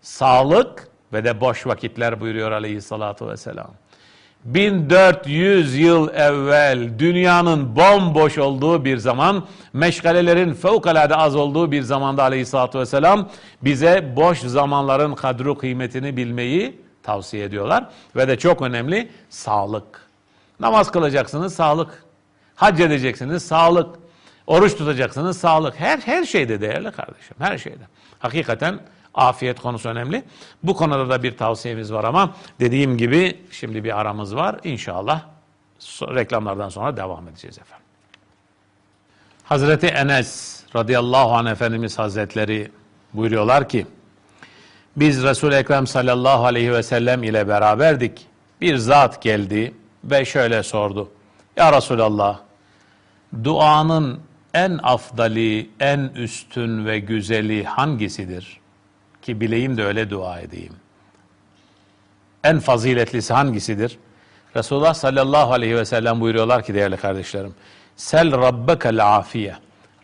Sağlık ve de boş vakitler buyuruyor aleyhissalatu vesselam. 1400 yıl evvel dünyanın bomboş olduğu bir zaman, meşgalelerin fevkalade az olduğu bir zamanda aleyhissalatü vesselam bize boş zamanların kadru kıymetini bilmeyi tavsiye ediyorlar. Ve de çok önemli sağlık. Namaz kılacaksınız sağlık. Hac edeceksiniz sağlık. Oruç tutacaksınız sağlık. Her her şeyde değerli kardeşim her şeyde. Hakikaten Afiyet konusu önemli. Bu konuda da bir tavsiyemiz var ama dediğim gibi şimdi bir aramız var. İnşallah reklamlardan sonra devam edeceğiz efendim. Hazreti Enes radıyallahu anh Efendimiz Hazretleri buyuruyorlar ki biz Resul-i Ekrem sallallahu aleyhi ve sellem ile beraberdik. Bir zat geldi ve şöyle sordu. Ya Resulallah duanın en afdali, en üstün ve güzeli hangisidir? Ki bileyim de öyle dua edeyim. En faziletlisi hangisidir? Resulullah sallallahu aleyhi ve sellem buyuruyorlar ki değerli kardeşlerim. Sel rabbekel afiye.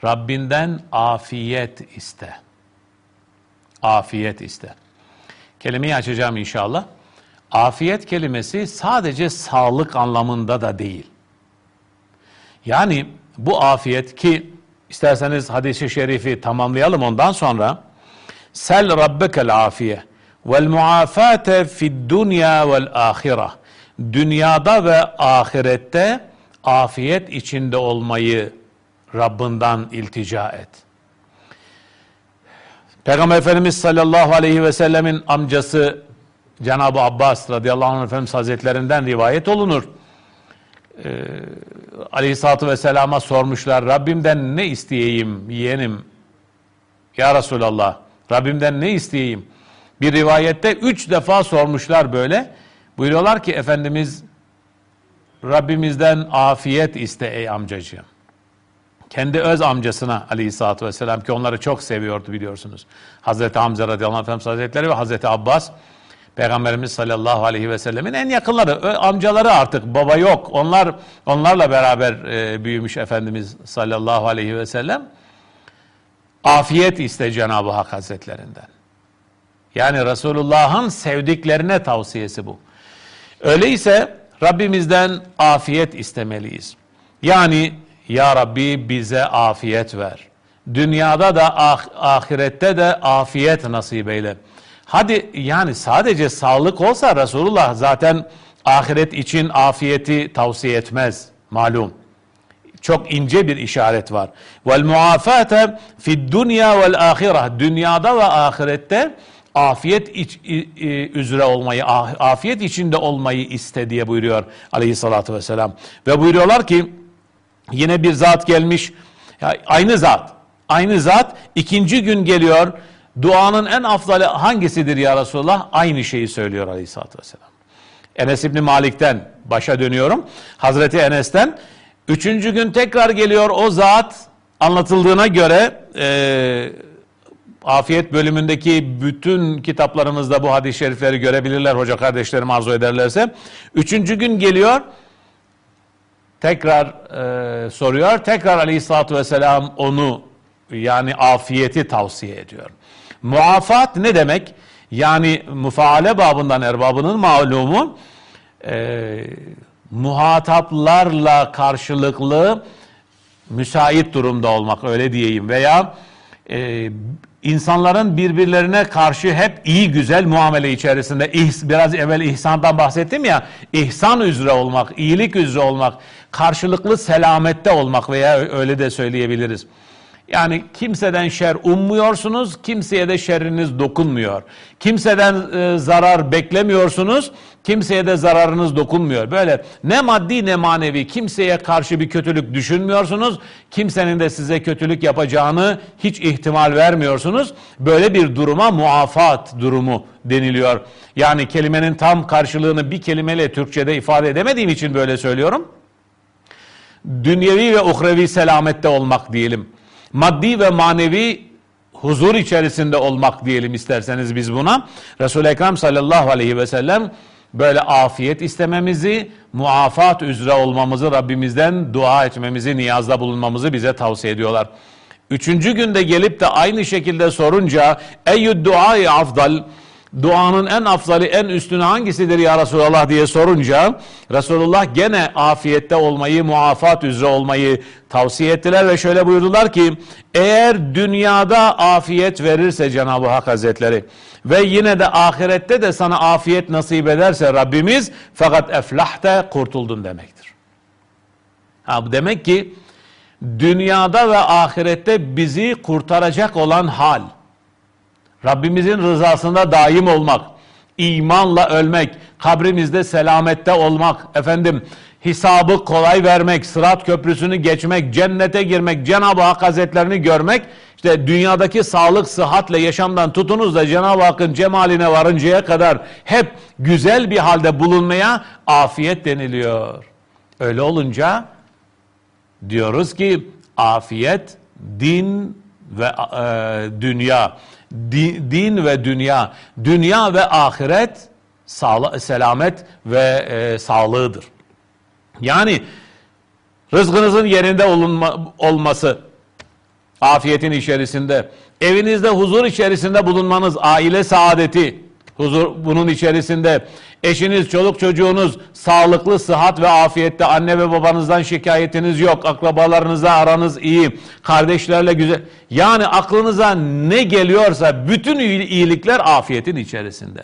Rabbinden afiyet iste. Afiyet iste. Kelimeyi açacağım inşallah. Afiyet kelimesi sadece sağlık anlamında da değil. Yani bu afiyet ki isterseniz hadisi şerifi tamamlayalım ondan sonra Sel rabbekel afiye vel muafate fid dunya vel ahire. Dünyada ve ahirette afiyet içinde olmayı Rabbinden iltica et. Peygamber Efendimiz sallallahu aleyhi ve sellemin amcası Cenab-ı Abbas radıyallahu anh Efendimiz Hazretlerinden rivayet olunur. Ee, Aleyhisselatü Vesselam'a sormuşlar Rabbimden ne isteyeyim yeğenim ya Resulallah Rabbimden ne isteyeyim? Bir rivayette üç defa sormuşlar böyle. Buyuruyorlar ki Efendimiz Rabbimizden afiyet iste ey amcacığım. Kendi öz amcasına aleyhissalatü vesselam ki onları çok seviyordu biliyorsunuz. Hazreti Hamza radıyallahu anh Hazretleri ve Hazreti Abbas Peygamberimiz sallallahu aleyhi ve sellemin en yakınları, amcaları artık baba yok. Onlar onlarla beraber e, büyümüş Efendimiz sallallahu aleyhi ve sellem. Afiyet iste Cenab-ı Hak Hazretlerinden. Yani Resulullah'ın sevdiklerine tavsiyesi bu. Öyleyse Rabbimizden afiyet istemeliyiz. Yani Ya Rabbi bize afiyet ver. Dünyada da ah ahirette de afiyet nasip eyle. Hadi yani sadece sağlık olsa Resulullah zaten ahiret için afiyeti tavsiye etmez malum. Çok ince bir işaret var. Vel muafate fid dunya vel ahireh. Dünyada ve ahirette afiyet iç, üzere olmayı, ah, afiyet içinde olmayı iste diye buyuruyor aleyhissalatü vesselam. Ve buyuruyorlar ki yine bir zat gelmiş, ya aynı zat, aynı zat ikinci gün geliyor, duanın en afdali hangisidir ya Resulullah? Aynı şeyi söylüyor aleyhissalatü vesselam. Enes İbni Malik'ten başa dönüyorum. Hazreti Enes'ten Üçüncü gün tekrar geliyor o zat anlatıldığına göre e, afiyet bölümündeki bütün kitaplarımızda bu hadis-i şerifleri görebilirler hoca kardeşlerim arzu ederlerse. Üçüncü gün geliyor tekrar e, soruyor. Tekrar aleyhissalatü vesselam onu yani afiyeti tavsiye ediyor. Muafat ne demek? Yani mufaale babından erbabının malumu e, muhataplarla karşılıklı müsait durumda olmak öyle diyeyim veya e, insanların birbirlerine karşı hep iyi güzel muamele içerisinde biraz evvel ihsandan bahsettim ya ihsan üzere olmak, iyilik üzere olmak, karşılıklı selamette olmak veya öyle de söyleyebiliriz. Yani kimseden şer ummuyorsunuz, kimseye de şerriniz dokunmuyor. Kimseden e, zarar beklemiyorsunuz, kimseye de zararınız dokunmuyor. Böyle ne maddi ne manevi kimseye karşı bir kötülük düşünmüyorsunuz. Kimsenin de size kötülük yapacağını hiç ihtimal vermiyorsunuz. Böyle bir duruma muafat durumu deniliyor. Yani kelimenin tam karşılığını bir kelimeyle Türkçe'de ifade edemediğim için böyle söylüyorum. Dünyevi ve uhrevi selamette olmak diyelim maddi ve manevi huzur içerisinde olmak diyelim isterseniz biz buna. Resul-i Ekrem sallallahu aleyhi ve sellem böyle afiyet istememizi, muafat üzere olmamızı, Rabbimizden dua etmemizi, niyazda bulunmamızı bize tavsiye ediyorlar. Üçüncü günde gelip de aynı şekilde sorunca eyyü duayı afdal duanın en afzali, en üstünü hangisidir ya Resulallah diye sorunca Resulullah gene afiyette olmayı, muafat üzere olmayı tavsiye ettiler ve şöyle buyurdular ki eğer dünyada afiyet verirse Cenab-ı Hak Hazretleri ve yine de ahirette de sana afiyet nasip ederse Rabbimiz fakat eflahte kurtuldun demektir. Ha, demek ki dünyada ve ahirette bizi kurtaracak olan hal Rabbimizin rızasında daim olmak, imanla ölmek, kabrimizde selamette olmak, efendim hesabı kolay vermek, sırat köprüsünü geçmek, cennete girmek, Cenab-ı Hak Hazretlerini görmek, işte dünyadaki sağlık, sıhhatle yaşamdan tutunuz da Cenab-ı Hakk'ın cemaline varıncaya kadar hep güzel bir halde bulunmaya afiyet deniliyor. Öyle olunca diyoruz ki afiyet, din ve e, dünya din, ve dünya, dünya ve ahiret sağla, selamet ve e, sağlığıdır. Yani rızkınızın yerinde olunma, olması, afiyetin içerisinde, evinizde huzur içerisinde bulunmanız, aile saadeti, huzur bunun içerisinde, eşiniz, çoluk çocuğunuz sağlıklı, sıhhat ve afiyette, anne ve babanızdan şikayetiniz yok, akrabalarınızla aranız iyi, kardeşlerle güzel. Yani aklınıza ne geliyorsa bütün iyilikler afiyetin içerisinde.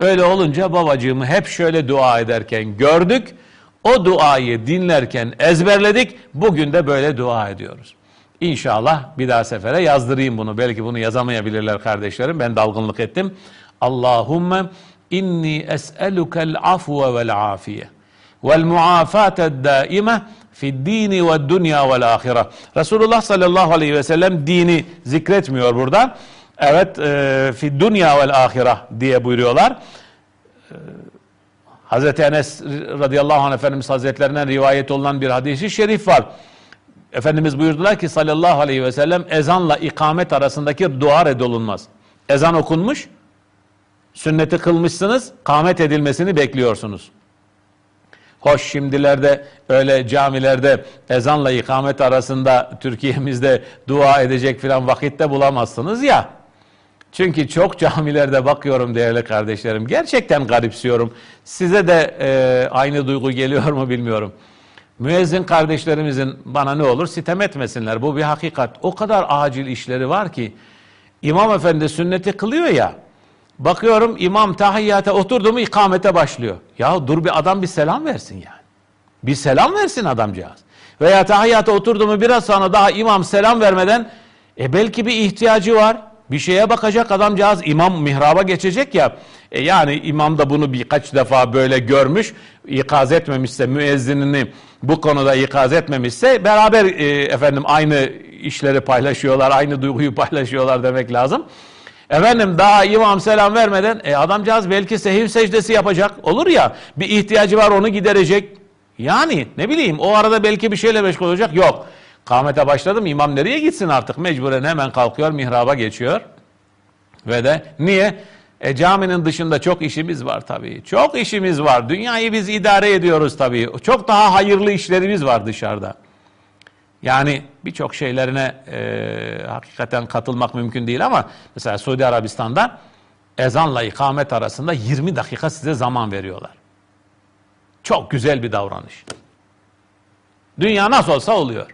Öyle olunca babacığımı hep şöyle dua ederken gördük. O duayı dinlerken ezberledik. Bugün de böyle dua ediyoruz. İnşallah bir daha sefere yazdırayım bunu. Belki bunu yazamayabilirler kardeşlerim. Ben dalgınlık ettim. Allahümme inni es'elukel afve vel afiye vel muafate daime fid dini ve dünya vel ahire. Resulullah sallallahu aleyhi ve sellem dini zikretmiyor burada. Evet, e, fid dünya vel ahire diye buyuruyorlar. E, Hazreti Enes radıyallahu anh Efendimiz Hazretlerinden rivayet olunan bir hadisi şerif var. Efendimiz buyurdular ki sallallahu aleyhi ve sellem ezanla ikamet arasındaki dua reddolunmaz. Ezan okunmuş, sünneti kılmışsınız, kamet edilmesini bekliyorsunuz. Hoş şimdilerde öyle camilerde ezanla ikamet arasında Türkiye'mizde dua edecek filan vakitte bulamazsınız ya. Çünkü çok camilerde bakıyorum değerli kardeşlerim. Gerçekten garipsiyorum. Size de e, aynı duygu geliyor mu bilmiyorum. Müezzin kardeşlerimizin bana ne olur sitem etmesinler. Bu bir hakikat. O kadar acil işleri var ki İmam Efendi sünneti kılıyor ya. Bakıyorum imam tahiyyata oturdu mu ikamete başlıyor. Ya dur bir adam bir selam versin yani. Bir selam versin adamcağız. Veya tahiyyata oturdu mu biraz sonra daha imam selam vermeden e belki bir ihtiyacı var. Bir şeye bakacak adamcağız imam mihraba geçecek ya. E yani imam da bunu birkaç defa böyle görmüş. ikaz etmemişse müezzinini bu konuda ikaz etmemişse beraber e, efendim aynı işleri paylaşıyorlar. Aynı duyguyu (laughs) paylaşıyorlar demek lazım. Efendim daha imam selam vermeden e, adamcağız belki sehiv secdesi yapacak. Olur ya bir ihtiyacı var onu giderecek. Yani ne bileyim o arada belki bir şeyle meşgul olacak. Yok. Kâmete başladım imam nereye gitsin artık mecburen hemen kalkıyor mihraba geçiyor. Ve de niye? E caminin dışında çok işimiz var tabii. Çok işimiz var. Dünyayı biz idare ediyoruz tabii. Çok daha hayırlı işlerimiz var dışarıda. Yani birçok şeylerine e, hakikaten katılmak mümkün değil ama mesela Suudi Arabistan'da ezanla ikamet arasında 20 dakika size zaman veriyorlar. Çok güzel bir davranış. Dünya nasıl olsa oluyor.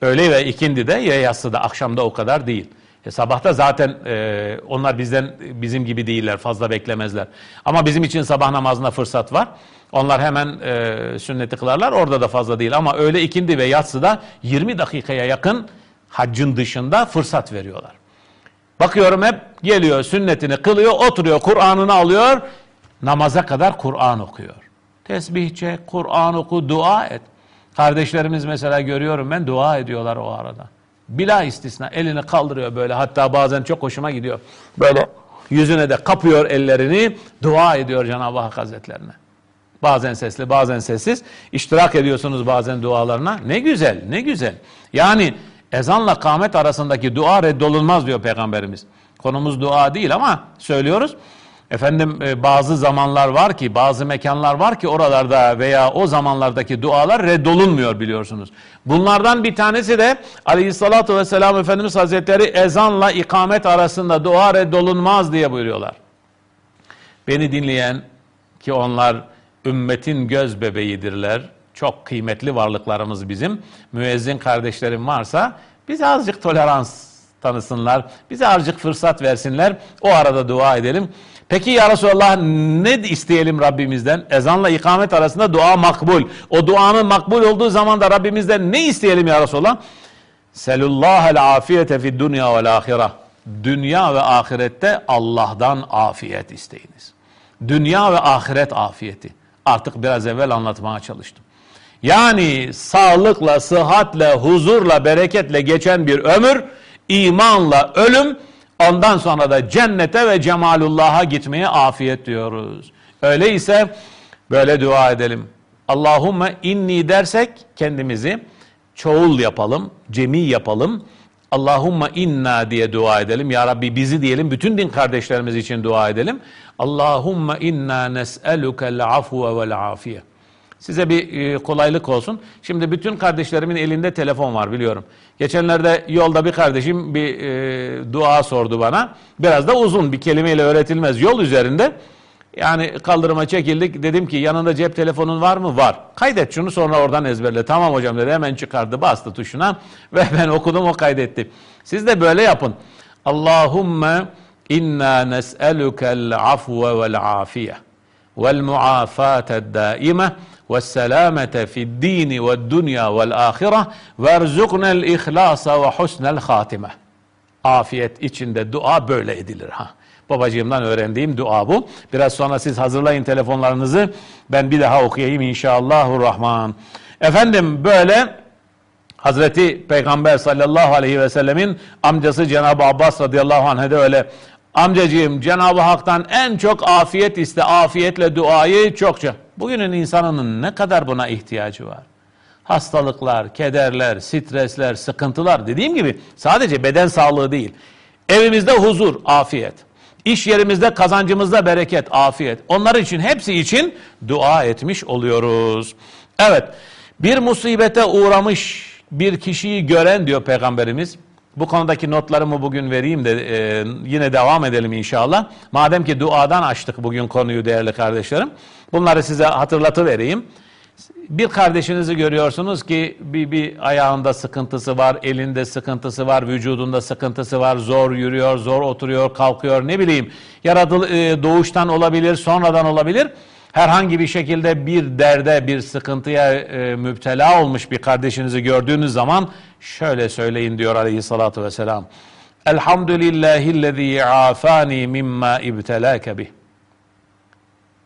Öğle ve ikindi de ya yatsı da akşamda o kadar değil. E, sabahta zaten e, onlar bizden bizim gibi değiller fazla beklemezler. Ama bizim için sabah namazına fırsat var. Onlar hemen e, sünneti kılarlar. Orada da fazla değil ama öğle ikindi ve yatsıda 20 dakikaya yakın haccın dışında fırsat veriyorlar. Bakıyorum hep geliyor sünnetini kılıyor, oturuyor, Kur'an'ını alıyor, namaza kadar Kur'an okuyor. Tesbih çek, Kur'an oku, dua et. Kardeşlerimiz mesela görüyorum ben dua ediyorlar o arada. Bila istisna elini kaldırıyor böyle hatta bazen çok hoşuma gidiyor. Böyle yüzüne de kapıyor ellerini dua ediyor Cenab-ı Hak Hazretlerine. Bazen sesli bazen sessiz. İştirak ediyorsunuz bazen dualarına. Ne güzel ne güzel. Yani ezanla kâmet arasındaki dua reddolunmaz diyor Peygamberimiz. Konumuz dua değil ama söylüyoruz. Efendim e, bazı zamanlar var ki, bazı mekanlar var ki oralarda veya o zamanlardaki dualar reddolunmuyor biliyorsunuz. Bunlardan bir tanesi de aleyhissalatü vesselam Efendimiz Hazretleri ezanla ikamet arasında dua reddolunmaz diye buyuruyorlar. Beni dinleyen ki onlar ümmetin göz bebeğidirler. Çok kıymetli varlıklarımız bizim. Müezzin kardeşlerim varsa bize azıcık tolerans tanısınlar. Bize azıcık fırsat versinler. O arada dua edelim. Peki ya Resulallah ne isteyelim Rabbimizden? Ezanla ikamet arasında dua makbul. O duanın makbul olduğu zaman da Rabbimizden ne isteyelim ya Resulallah? Selullahel afiyete fid dünya vel ahire. Dünya ve ahirette Allah'tan afiyet isteyiniz. Dünya ve ahiret afiyeti. Artık biraz evvel anlatmaya çalıştım. Yani sağlıkla, sıhhatle, huzurla, bereketle geçen bir ömür, imanla ölüm, ondan sonra da cennete ve cemalullah'a gitmeye afiyet diyoruz. Öyleyse böyle dua edelim. Allahümme inni dersek kendimizi çoğul yapalım, cemi yapalım. Allahumma inna diye dua edelim. Ya Rabbi bizi diyelim. Bütün din kardeşlerimiz için dua edelim. Allahumma inna nes'elukel afve vel afiye. Size bir e, kolaylık olsun. Şimdi bütün kardeşlerimin elinde telefon var biliyorum. Geçenlerde yolda bir kardeşim bir e, dua sordu bana. Biraz da uzun bir kelimeyle öğretilmez. Yol üzerinde yani kaldırıma çekildik. Dedim ki yanında cep telefonun var mı? Var. Kaydet şunu sonra oradan ezberle. Tamam hocam dedi. Hemen çıkardı bastı tuşuna (laughs) ve ben okudum o kaydetti. Siz de böyle yapın. Allahümme inna nes'elukel afve vel afiye vel muafate daime ve selamete fid dini ve dünya vel ahire ve erzuknel ihlasa ve husnel hatime. Afiyet içinde dua böyle edilir ha. Babacığımdan öğrendiğim dua bu. Biraz sonra siz hazırlayın telefonlarınızı. Ben bir daha okuyayım inşallahurrahman. Efendim böyle Hazreti Peygamber sallallahu aleyhi ve sellemin amcası Cenab-ı Abbas radıyallahu anh'e de öyle amcacığım Cenab-ı Hak'tan en çok afiyet iste afiyetle duayı çokça. Bugünün insanının ne kadar buna ihtiyacı var? Hastalıklar, kederler, stresler, sıkıntılar dediğim gibi sadece beden sağlığı değil. Evimizde huzur, afiyet. İş yerimizde kazancımızda bereket, afiyet. Onlar için hepsi için dua etmiş oluyoruz. Evet bir musibete uğramış bir kişiyi gören diyor Peygamberimiz. Bu konudaki notlarımı bugün vereyim de e, yine devam edelim inşallah. Madem ki duadan açtık bugün konuyu değerli kardeşlerim. Bunları size hatırlatıvereyim. Bir kardeşinizi görüyorsunuz ki bir, bir ayağında sıkıntısı var, elinde sıkıntısı var, vücudunda sıkıntısı var, zor yürüyor, zor oturuyor, kalkıyor ne bileyim. Yaratıl, e, doğuştan olabilir, sonradan olabilir. Herhangi bir şekilde bir derde, bir sıkıntıya e, müptela olmuş bir kardeşinizi gördüğünüz zaman şöyle söyleyin diyor aleyhissalatu vesselam. Elhamdülillahillezî afani mimma ibtelâke bih.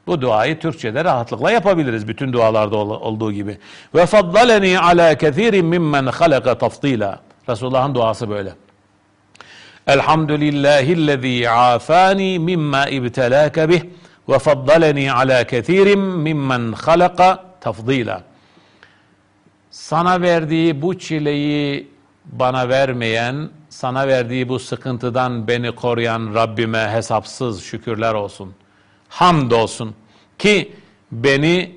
Bu duayı Türkçe'de rahatlıkla yapabiliriz bütün dualarda olduğu gibi. Ve faddaleni ala kethirin mimmen halaka tafdila. Resulullah'ın duası böyle. Elhamdülillahillezî afani mimma ibtelâke bih ve faddaleni ala kethirin mimmen halaka tafdila. Sana verdiği bu çileyi bana vermeyen, sana verdiği bu sıkıntıdan beni koruyan Rabbime hesapsız şükürler olsun. Hamd olsun ki beni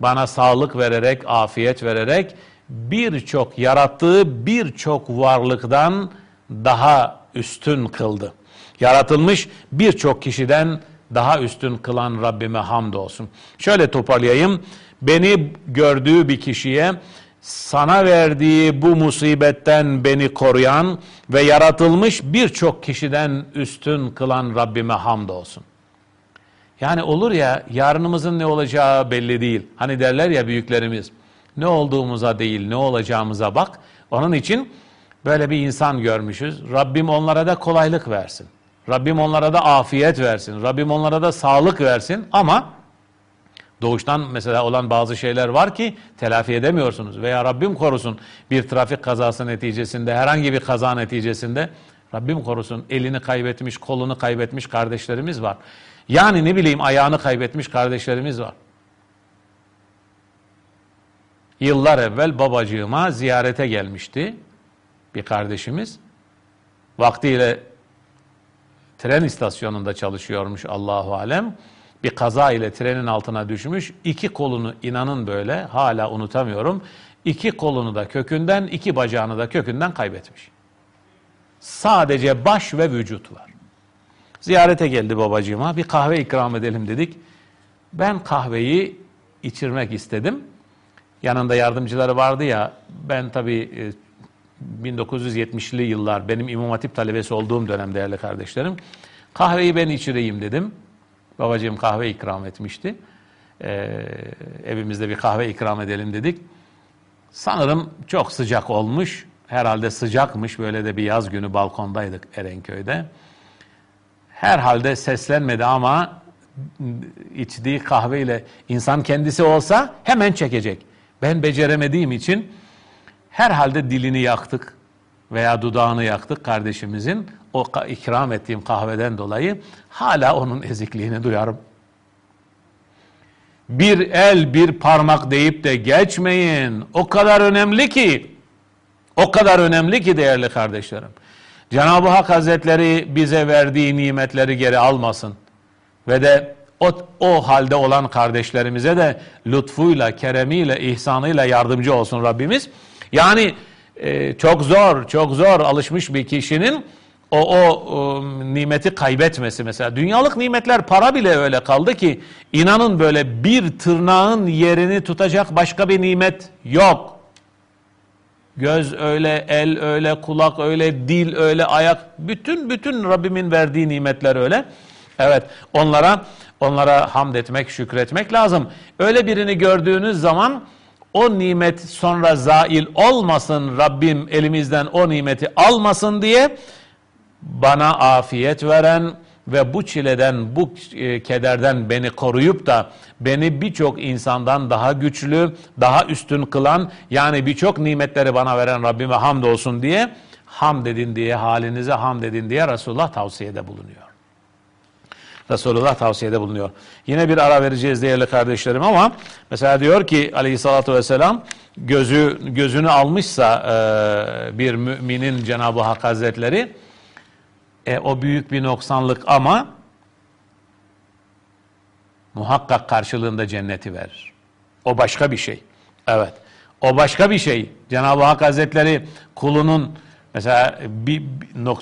bana sağlık vererek, afiyet vererek birçok yarattığı birçok varlıktan daha üstün kıldı. Yaratılmış birçok kişiden daha üstün kılan Rabbime hamdolsun. Şöyle toparlayayım. Beni gördüğü bir kişiye sana verdiği bu musibetten beni koruyan ve yaratılmış birçok kişiden üstün kılan Rabbime hamdolsun. Yani olur ya yarınımızın ne olacağı belli değil. Hani derler ya büyüklerimiz ne olduğumuza değil ne olacağımıza bak. Onun için böyle bir insan görmüşüz. Rabbim onlara da kolaylık versin. Rabbim onlara da afiyet versin. Rabbim onlara da sağlık versin ama doğuştan mesela olan bazı şeyler var ki telafi edemiyorsunuz. Veya Rabbim korusun bir trafik kazası neticesinde, herhangi bir kaza neticesinde Rabbim korusun elini kaybetmiş, kolunu kaybetmiş kardeşlerimiz var. Yani ne bileyim ayağını kaybetmiş kardeşlerimiz var. Yıllar evvel babacığıma ziyarete gelmişti bir kardeşimiz. Vaktiyle tren istasyonunda çalışıyormuş Allahu alem. Bir kaza ile trenin altına düşmüş. İki kolunu inanın böyle hala unutamıyorum. İki kolunu da kökünden, iki bacağını da kökünden kaybetmiş. Sadece baş ve vücut var. Ziyarete geldi babacığıma. Bir kahve ikram edelim dedik. Ben kahveyi içirmek istedim. Yanında yardımcıları vardı ya. Ben tabii 1970'li yıllar benim İmam Hatip talebesi olduğum dönem değerli kardeşlerim. Kahveyi ben içireyim dedim. Babacığım kahve ikram etmişti. Ee, evimizde bir kahve ikram edelim dedik. Sanırım çok sıcak olmuş. Herhalde sıcakmış. Böyle de bir yaz günü balkondaydık Erenköy'de. Herhalde seslenmedi ama içtiği kahveyle insan kendisi olsa hemen çekecek. Ben beceremediğim için herhalde dilini yaktık veya dudağını yaktık kardeşimizin o ikram ettiğim kahveden dolayı hala onun ezikliğini duyarım. Bir el bir parmak deyip de geçmeyin. O kadar önemli ki o kadar önemli ki değerli kardeşlerim. Cenab-ı Hak Hazretleri bize verdiği nimetleri geri almasın. Ve de o, o halde olan kardeşlerimize de lütfuyla, keremiyle, ihsanıyla yardımcı olsun Rabbimiz. Yani e, çok zor, çok zor alışmış bir kişinin o, o, o nimeti kaybetmesi mesela. Dünyalık nimetler para bile öyle kaldı ki inanın böyle bir tırnağın yerini tutacak başka bir nimet yok. Göz öyle, el öyle, kulak öyle, dil öyle, ayak bütün bütün Rabbimin verdiği nimetler öyle. Evet, onlara onlara hamd etmek, şükretmek lazım. Öyle birini gördüğünüz zaman o nimet sonra zail olmasın Rabbim elimizden o nimeti almasın diye bana afiyet veren ve bu çileden, bu e, kederden beni koruyup da beni birçok insandan daha güçlü, daha üstün kılan yani birçok nimetleri bana veren Rabbime hamd olsun diye hamd edin diye, halinize hamd edin diye Resulullah tavsiyede bulunuyor. Resulullah tavsiyede bulunuyor. Yine bir ara vereceğiz değerli kardeşlerim ama mesela diyor ki aleyhissalatü vesselam gözü gözünü almışsa e, bir müminin Cenab-ı Hak Hazretleri e, o büyük bir noksanlık ama muhakkak karşılığında cenneti verir. O başka bir şey. Evet. O başka bir şey. Cenab-ı Hak Hazretleri kulunun mesela bir,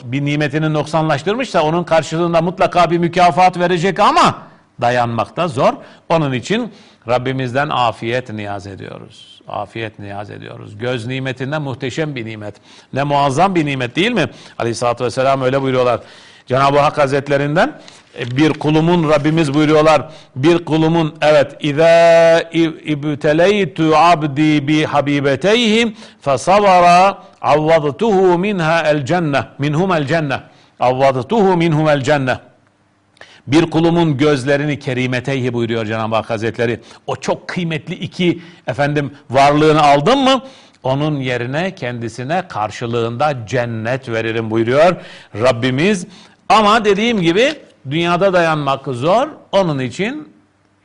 bir nimetini noksanlaştırmışsa onun karşılığında mutlaka bir mükafat verecek ama dayanmakta zor. Onun için Rabbimizden afiyet niyaz ediyoruz. Afiyet niyaz ediyoruz. Göz nimetinden muhteşem bir nimet. Ne muazzam bir nimet değil mi? Aleyhisselatü Vesselam öyle buyuruyorlar. Cenab-ı Hak Hazretlerinden e, bir kulumun Rabbimiz buyuruyorlar. Bir kulumun evet İza ibteleytu abdi bi habibeteyhi fasavara avvadtuhu minha el cenne minhum el cenne avvadtuhu minhum el cenne bir kulumun gözlerini kerimeteyhi buyuruyor Cenab-ı Hak Hazretleri. O çok kıymetli iki efendim varlığını aldın mı? Onun yerine kendisine karşılığında cennet veririm buyuruyor Rabbimiz. Ama dediğim gibi dünyada dayanmak zor. Onun için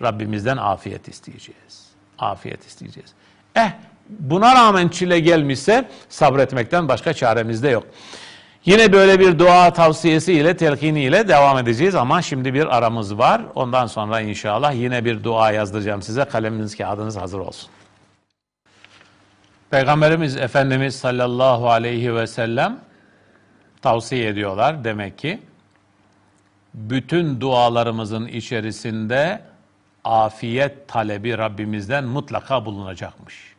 Rabbimizden afiyet isteyeceğiz. Afiyet isteyeceğiz. Eh buna rağmen çile gelmişse sabretmekten başka çaremiz de yok. Yine böyle bir dua tavsiyesi ile telkini ile devam edeceğiz ama şimdi bir aramız var. Ondan sonra inşallah yine bir dua yazdıracağım size. Kaleminiz kağıdınız hazır olsun. Peygamberimiz Efendimiz sallallahu aleyhi ve sellem tavsiye ediyorlar demek ki bütün dualarımızın içerisinde afiyet talebi Rabbimizden mutlaka bulunacakmış.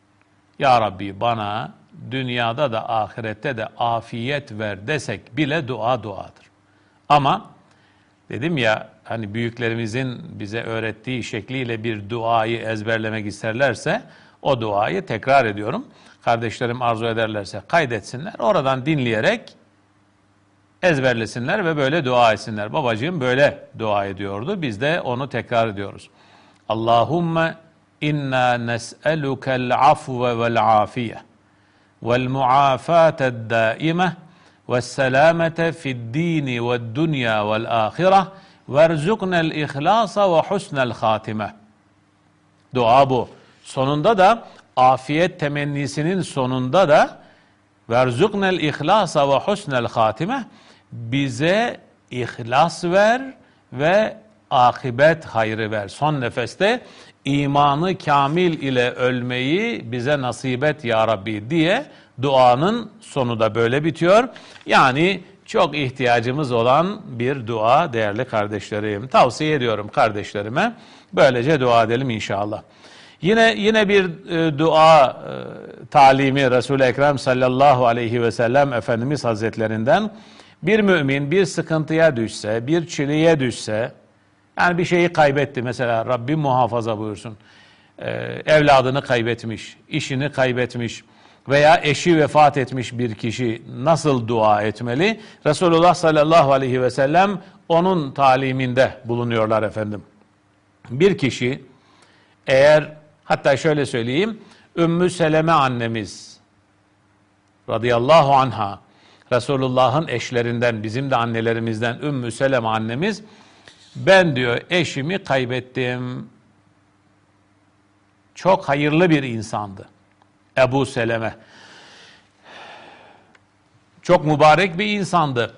Ya Rabbi bana dünyada da ahirette de afiyet ver desek bile dua duadır. Ama dedim ya hani büyüklerimizin bize öğrettiği şekliyle bir duayı ezberlemek isterlerse o duayı tekrar ediyorum. Kardeşlerim arzu ederlerse kaydetsinler. Oradan dinleyerek ezberlesinler ve böyle dua etsinler. Babacığım böyle dua ediyordu. Biz de onu tekrar ediyoruz. Allahumme inna nes'elukel afve vel afiye والمعافاة الدائمة والسلامة في الدين والدنيا والآخرة وارزقنا الإخلاص وحسن الخاتمة Dua bu. Sonunda da afiyet temennisinin sonunda da verzuknel ihlasa ve husnel hatime bize ihlas ver ve akibet hayrı ver. Son nefeste imanı kamil ile ölmeyi bize nasip et ya Rabbi diye duanın sonu da böyle bitiyor. Yani çok ihtiyacımız olan bir dua değerli kardeşlerim. Tavsiye ediyorum kardeşlerime. Böylece dua edelim inşallah. Yine yine bir e, dua e, talimi Resul-i Ekrem sallallahu aleyhi ve sellem Efendimiz Hazretlerinden bir mümin bir sıkıntıya düşse, bir çileye düşse, yani bir şeyi kaybetti mesela Rabbim muhafaza buyursun. Ee, evladını kaybetmiş, işini kaybetmiş veya eşi vefat etmiş bir kişi nasıl dua etmeli? Resulullah sallallahu aleyhi ve sellem onun taliminde bulunuyorlar efendim. Bir kişi eğer hatta şöyle söyleyeyim Ümmü Seleme annemiz radıyallahu anha Resulullah'ın eşlerinden bizim de annelerimizden Ümmü Seleme annemiz ben diyor eşimi kaybettim. Çok hayırlı bir insandı. Ebu Seleme. Çok mübarek bir insandı.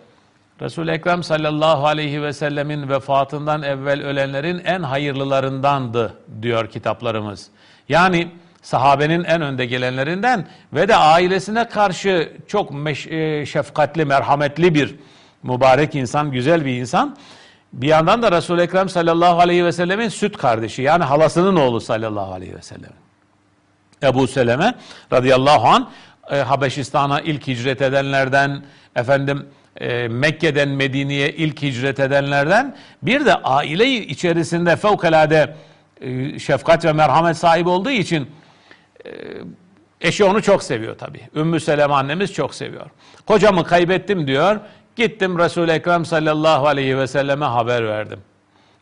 Resul-i Ekrem sallallahu aleyhi ve sellemin vefatından evvel ölenlerin en hayırlılarındandı diyor kitaplarımız. Yani sahabenin en önde gelenlerinden ve de ailesine karşı çok e, şefkatli, merhametli bir mübarek insan, güzel bir insan. Bir yandan da Resul-i Ekrem sallallahu aleyhi ve sellemin süt kardeşi yani halasının oğlu sallallahu aleyhi ve sellem. Ebu Seleme radıyallahu an e, Habeşistan'a ilk hicret edenlerden efendim e, Mekke'den Medine'ye ilk hicret edenlerden bir de aile içerisinde fevkalade e, şefkat ve merhamet sahibi olduğu için e, eşi onu çok seviyor tabi. Ümmü Seleme annemiz çok seviyor. Kocamı kaybettim diyor. Gittim Resul-i Ekrem sallallahu aleyhi ve selleme haber verdim.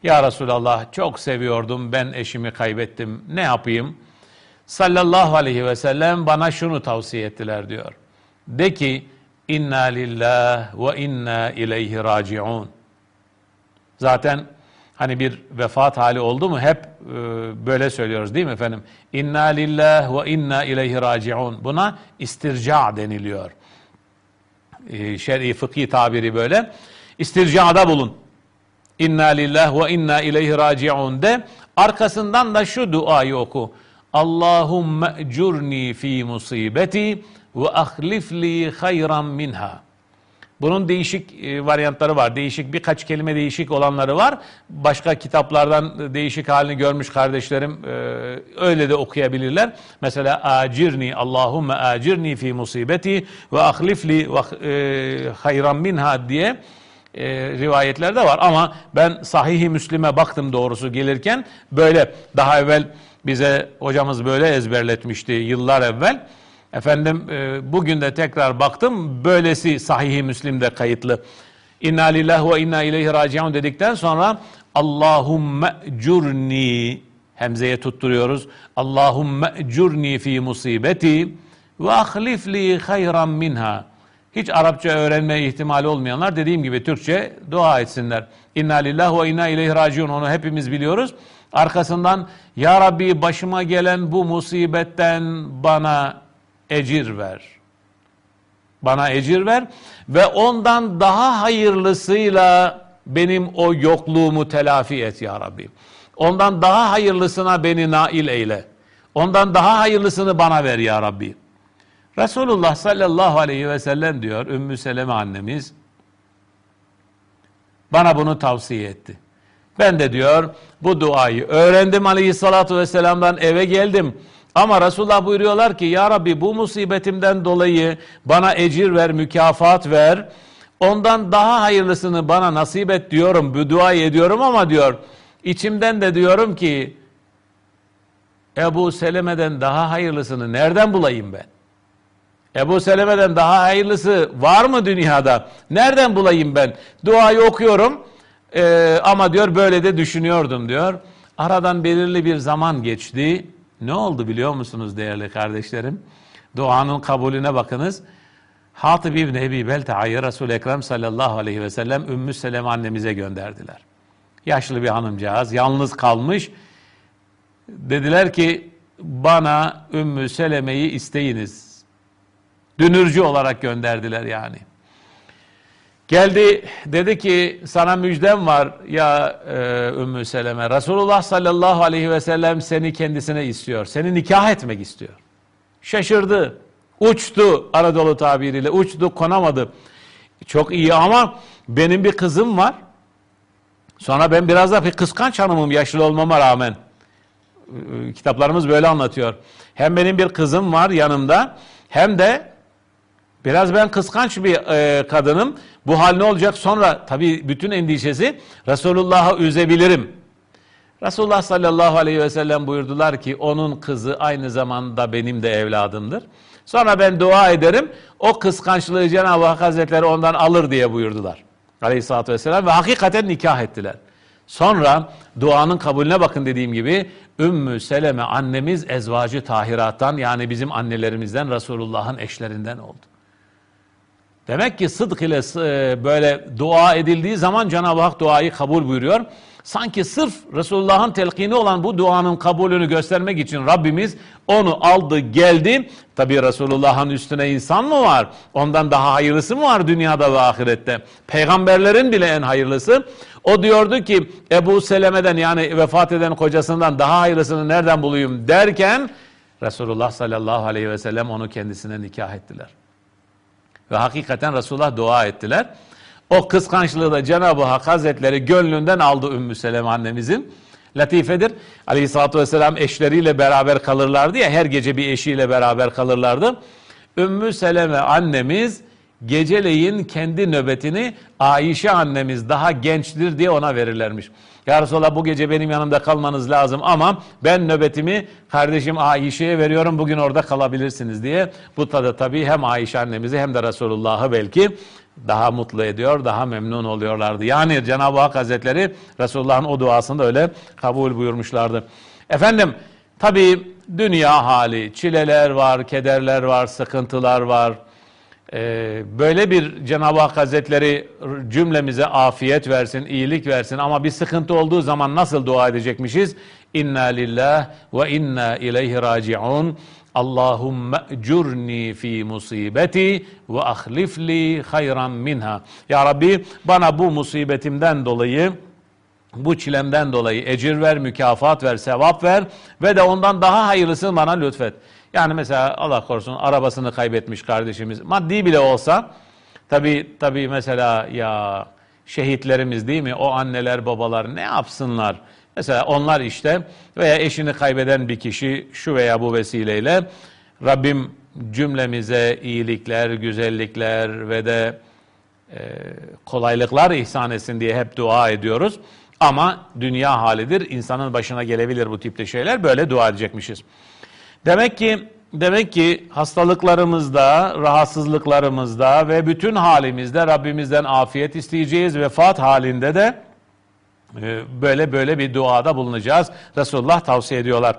Ya Resulallah çok seviyordum ben eşimi kaybettim ne yapayım? Sallallahu aleyhi ve sellem bana şunu tavsiye ettiler diyor. De ki inna lillah ve inna ileyhi raciun. Zaten hani bir vefat hali oldu mu hep e, böyle söylüyoruz değil mi efendim? İnna lillah ve inna ileyhi raciun. Buna istirca deniliyor e, şer'i fıkhi tabiri böyle. İstircada bulun. İnna lillah ve inna ileyhi raciun de. Arkasından da şu duayı oku. Allahumme ecurni fi musibeti ve ahlifli hayran minha. Bunun değişik e, varyantları var. Değişik birkaç kelime değişik olanları var. Başka kitaplardan değişik halini görmüş kardeşlerim e, öyle de okuyabilirler. Mesela acirni Allahumme acirni fi musibeti ve ahlifli e, hayran minha diye rivayetler de var. Ama ben Sahih-i Müslim'e baktım doğrusu gelirken böyle daha evvel bize hocamız böyle ezberletmişti yıllar evvel. Efendim e, bugün de tekrar baktım böylesi sahih-i Müslim'de kayıtlı. İnna lillahi ve inna ileyhi raciun dedikten sonra Allahumme curni hemzeye tutturuyoruz. Allahumme curni fi musibeti ve ahlif li hayran minha. Hiç Arapça öğrenme ihtimali olmayanlar dediğim gibi Türkçe dua etsinler. İnna lillahi ve inna ileyhi raciun onu hepimiz biliyoruz. Arkasından Ya Rabbi başıma gelen bu musibetten bana ecir ver. Bana ecir ver ve ondan daha hayırlısıyla benim o yokluğumu telafi et ya Rabbi. Ondan daha hayırlısına beni nail eyle. Ondan daha hayırlısını bana ver ya Rabbi. Resulullah sallallahu aleyhi ve sellem diyor Ümmü Seleme annemiz bana bunu tavsiye etti. Ben de diyor bu duayı öğrendim aleyhissalatu vesselam'dan eve geldim. Ama Resulullah buyuruyorlar ki ya Rabbi bu musibetimden dolayı bana ecir ver, mükafat ver. Ondan daha hayırlısını bana nasip et diyorum, bu duayı ediyorum ama diyor içimden de diyorum ki Ebu Seleme'den daha hayırlısını nereden bulayım ben? Ebu Seleme'den daha hayırlısı var mı dünyada? Nereden bulayım ben? Duayı okuyorum ee, ama diyor böyle de düşünüyordum diyor. Aradan belirli bir zaman geçti. Ne oldu biliyor musunuz değerli kardeşlerim? Duanın kabulüne bakınız. Hatib İbni Ebi Belta'yı Resul-i Ekrem sallallahu aleyhi ve sellem Ümmü Seleme annemize gönderdiler. Yaşlı bir hanımcağız, yalnız kalmış. Dediler ki bana Ümmü Seleme'yi isteyiniz. Dünürcü olarak gönderdiler yani. Geldi dedi ki sana müjdem var ya e, Ümmü Seleme. Resulullah sallallahu aleyhi ve sellem seni kendisine istiyor. Seni nikah etmek istiyor. Şaşırdı. Uçtu Anadolu tabiriyle. Uçtu konamadı. Çok iyi ama benim bir kızım var. Sonra ben biraz da bir kıskanç hanımım yaşlı olmama rağmen. Ee, kitaplarımız böyle anlatıyor. Hem benim bir kızım var yanımda hem de biraz ben kıskanç bir e, kadınım. Bu hal ne olacak? Sonra tabii bütün endişesi Resulullah'ı üzebilirim. Resulullah sallallahu aleyhi ve sellem buyurdular ki onun kızı aynı zamanda benim de evladımdır. Sonra ben dua ederim. O kıskançlığı Cenab-ı Hak Hazretleri ondan alır diye buyurdular. Aleyhisselatü vesselam ve hakikaten nikah ettiler. Sonra duanın kabulüne bakın dediğim gibi Ümmü Seleme annemiz ezvacı tahirattan yani bizim annelerimizden Resulullah'ın eşlerinden oldu. Demek ki sıdk ile e, böyle dua edildiği zaman Cenab-ı Hak duayı kabul buyuruyor. Sanki sırf Resulullah'ın telkini olan bu duanın kabulünü göstermek için Rabbimiz onu aldı geldi. Tabi Resulullah'ın üstüne insan mı var? Ondan daha hayırlısı mı var dünyada ve ahirette? Peygamberlerin bile en hayırlısı. O diyordu ki Ebu Seleme'den yani vefat eden kocasından daha hayırlısını nereden bulayım derken Resulullah sallallahu aleyhi ve sellem onu kendisine nikah ettiler. Ve hakikaten Resulullah dua ettiler. O kıskançlığı da Cenab-ı Hak Hazretleri gönlünden aldı Ümmü Seleme annemizin. Latifedir. Aleyhisselatü Vesselam eşleriyle beraber kalırlardı ya her gece bir eşiyle beraber kalırlardı. Ümmü Seleme annemiz geceleyin kendi nöbetini Ayşe annemiz daha gençtir diye ona verirlermiş. Ya Resulallah bu gece benim yanımda kalmanız lazım ama ben nöbetimi kardeşim Ayşe'ye veriyorum bugün orada kalabilirsiniz diye. Bu da tabii hem Ayşe annemizi hem de Resulullah'ı belki daha mutlu ediyor, daha memnun oluyorlardı. Yani Cenab-ı Hak Hazretleri Resulullah'ın o duasını da öyle kabul buyurmuşlardı. Efendim tabii dünya hali, çileler var, kederler var, sıkıntılar var. Ee, böyle bir Cenab-ı Hak Hazretleri cümlemize afiyet versin, iyilik versin ama bir sıkıntı olduğu zaman nasıl dua edecekmişiz? İnna lillah ve inna ileyhi raciun. Allahümme curni fi musibeti ve ahlifli hayran minha. Ya Rabbi bana bu musibetimden dolayı bu çilemden dolayı ecir ver, mükafat ver, sevap ver ve de ondan daha hayırlısını bana lütfet. Yani mesela Allah korusun arabasını kaybetmiş kardeşimiz maddi bile olsa tabi tabi mesela ya şehitlerimiz değil mi o anneler babalar ne yapsınlar? Mesela onlar işte veya eşini kaybeden bir kişi şu veya bu vesileyle Rabbim cümlemize iyilikler, güzellikler ve de e, kolaylıklar ihsan etsin diye hep dua ediyoruz. Ama dünya halidir. insanın başına gelebilir bu tipte şeyler. Böyle dua edecekmişiz. Demek ki demek ki hastalıklarımızda, rahatsızlıklarımızda ve bütün halimizde Rabbimizden afiyet isteyeceğiz. Vefat halinde de e, böyle böyle bir duada bulunacağız. Resulullah tavsiye ediyorlar.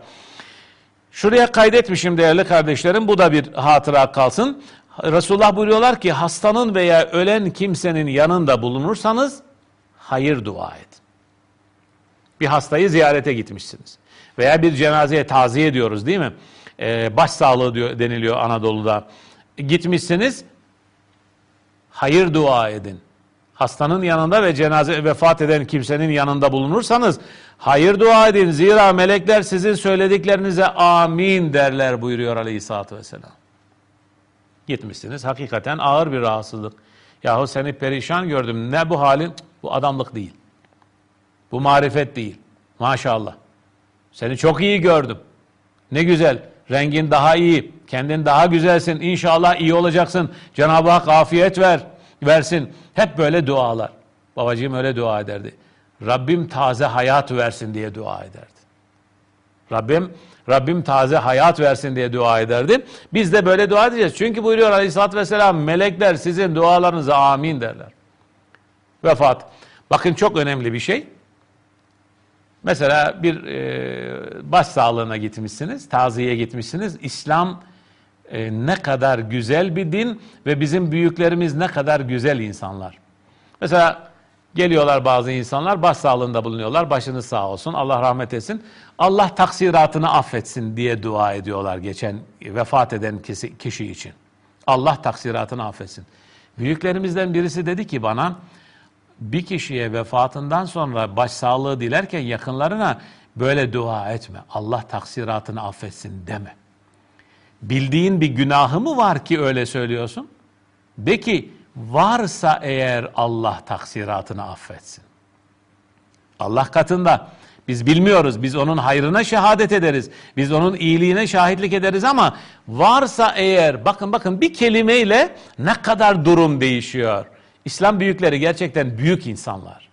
Şuraya kaydetmişim değerli kardeşlerim. Bu da bir hatıra kalsın. Resulullah buyuruyorlar ki hastanın veya ölen kimsenin yanında bulunursanız hayır dua et. Bir hastayı ziyarete gitmişsiniz. Veya bir cenazeye taziye ediyoruz değil mi? Ee, başsağlığı diyor, deniliyor Anadolu'da. Gitmişsiniz, hayır dua edin. Hastanın yanında ve cenaze vefat eden kimsenin yanında bulunursanız hayır dua edin. Zira melekler sizin söylediklerinize amin derler buyuruyor aleyhissalatü vesselam. Gitmişsiniz hakikaten ağır bir rahatsızlık. Yahu seni perişan gördüm. Ne bu halin? Bu adamlık değil. Bu marifet değil. Maşallah. Seni çok iyi gördüm. Ne güzel. Rengin daha iyi. Kendin daha güzelsin. İnşallah iyi olacaksın. Cenab-ı Hak afiyet ver, versin. Hep böyle dualar. Babacığım öyle dua ederdi. Rabbim taze hayat versin diye dua ederdi. Rabbim Rabbim taze hayat versin diye dua ederdi. Biz de böyle dua edeceğiz. Çünkü buyuruyor Aleyhisselatü Vesselam melekler sizin dualarınıza amin derler. Vefat. Bakın çok önemli bir şey. Mesela bir e, baş sağlığına gitmişsiniz, taziye gitmişsiniz. İslam e, ne kadar güzel bir din ve bizim büyüklerimiz ne kadar güzel insanlar. Mesela geliyorlar bazı insanlar baş sağlığında bulunuyorlar. Başınız sağ olsun. Allah rahmet etsin. Allah taksiratını affetsin diye dua ediyorlar geçen vefat eden kişi, kişi için. Allah taksiratını affetsin. Büyüklerimizden birisi dedi ki bana bir kişiye vefatından sonra başsağlığı dilerken yakınlarına böyle dua etme. Allah taksiratını affetsin deme. Bildiğin bir günahı mı var ki öyle söylüyorsun? De ki Varsa eğer Allah taksiratını affetsin. Allah katında. Biz bilmiyoruz. Biz onun hayrına şehadet ederiz. Biz onun iyiliğine şahitlik ederiz ama varsa eğer bakın bakın bir kelimeyle ne kadar durum değişiyor. İslam büyükleri gerçekten büyük insanlar.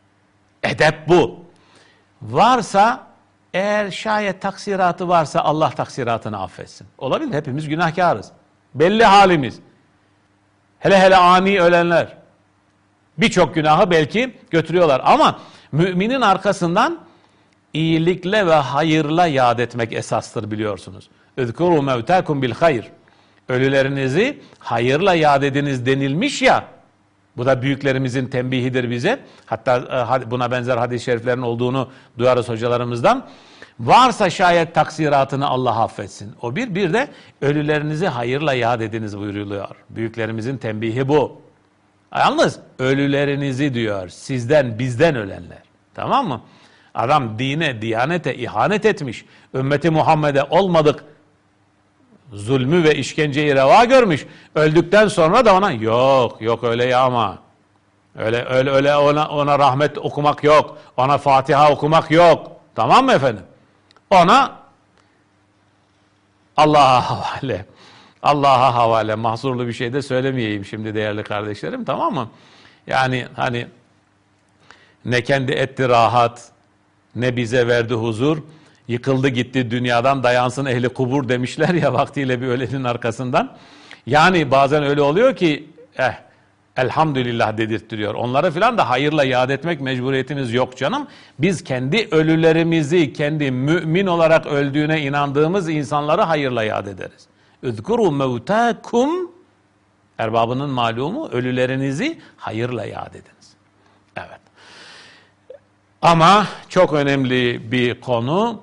Edep bu. Varsa eğer şayet taksiratı varsa Allah taksiratını affetsin. Olabilir. Hepimiz günahkarız. Belli halimiz. Hele hele ani ölenler. Birçok günahı belki götürüyorlar. Ama müminin arkasından iyilikle ve hayırla yad etmek esastır biliyorsunuz. Üzkuru mevtakum bil hayır. Ölülerinizi hayırla yad ediniz denilmiş ya. Bu da büyüklerimizin tembihidir bize. Hatta e, buna benzer hadis-i şeriflerin olduğunu duyarız hocalarımızdan. Varsa şayet taksiratını Allah affetsin. O bir, bir de ölülerinizi hayırla yad ediniz buyuruluyor. Büyüklerimizin tembihi bu. Yalnız ölülerinizi diyor sizden bizden ölenler. Tamam mı? Adam dine, diyanete ihanet etmiş. Ümmeti Muhammed'e olmadık zulmü ve işkenceyi reva görmüş. Öldükten sonra da ona yok yok öyle ya ama. Öyle öyle öyle ona ona rahmet okumak yok. Ona Fatiha okumak yok. Tamam mı efendim? Ona Allah'a (laughs) havale. Allah'a havale. Mahzurlu bir şey de söylemeyeyim şimdi değerli kardeşlerim tamam mı? Yani hani ne kendi etti rahat, ne bize verdi huzur. Yıkıldı gitti dünyadan dayansın ehli kubur demişler ya vaktiyle bir ölenin arkasından. Yani bazen öyle oluyor ki eh elhamdülillah dedirttiriyor. Onlara filan da hayırla yad etmek mecburiyetimiz yok canım. Biz kendi ölülerimizi kendi mümin olarak öldüğüne inandığımız insanları hayırla yad ederiz. Üzkuru mevtakum erbabının malumu ölülerinizi hayırla yad ediniz. Evet. Ama çok önemli bir konu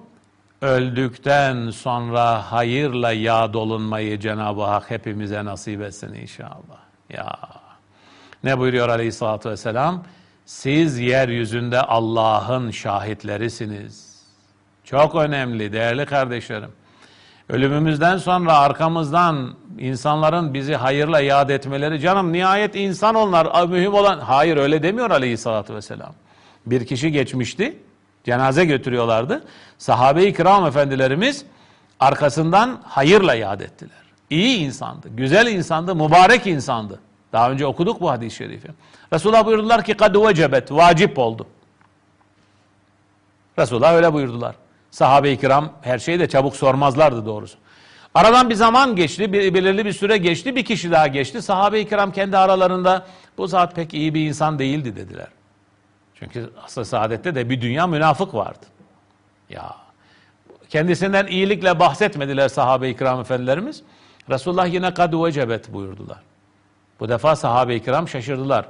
öldükten sonra hayırla yad olunmayı Cenab-ı Hak hepimize nasip etsin inşallah. Ya ne buyuruyor Aleyhisselatü Vesselam? Siz yeryüzünde Allah'ın şahitlerisiniz. Çok önemli değerli kardeşlerim. Ölümümüzden sonra arkamızdan insanların bizi hayırla yad etmeleri canım nihayet insan onlar mühim olan hayır öyle demiyor Aleyhisselatü Vesselam. Bir kişi geçmişti cenaze götürüyorlardı. Sahabe-i kiram efendilerimiz arkasından hayırla yad ettiler. İyi insandı, güzel insandı, mübarek insandı. Daha önce okuduk bu hadis-i şerifi. Resulullah buyurdular ki kad vecebet, vacip oldu. Resulullah öyle buyurdular. Sahabe-i kiram her şeyi de çabuk sormazlardı doğrusu. Aradan bir zaman geçti, bir, belirli bir süre geçti, bir kişi daha geçti. Sahabe-i kiram kendi aralarında bu zat pek iyi bir insan değildi dediler. Çünkü asıl saadette de bir dünya münafık vardı. Ya kendisinden iyilikle bahsetmediler sahabe-i kiram efendilerimiz. Resulullah yine kad vecebet buyurdular. Bu defa sahabe-i kiram şaşırdılar.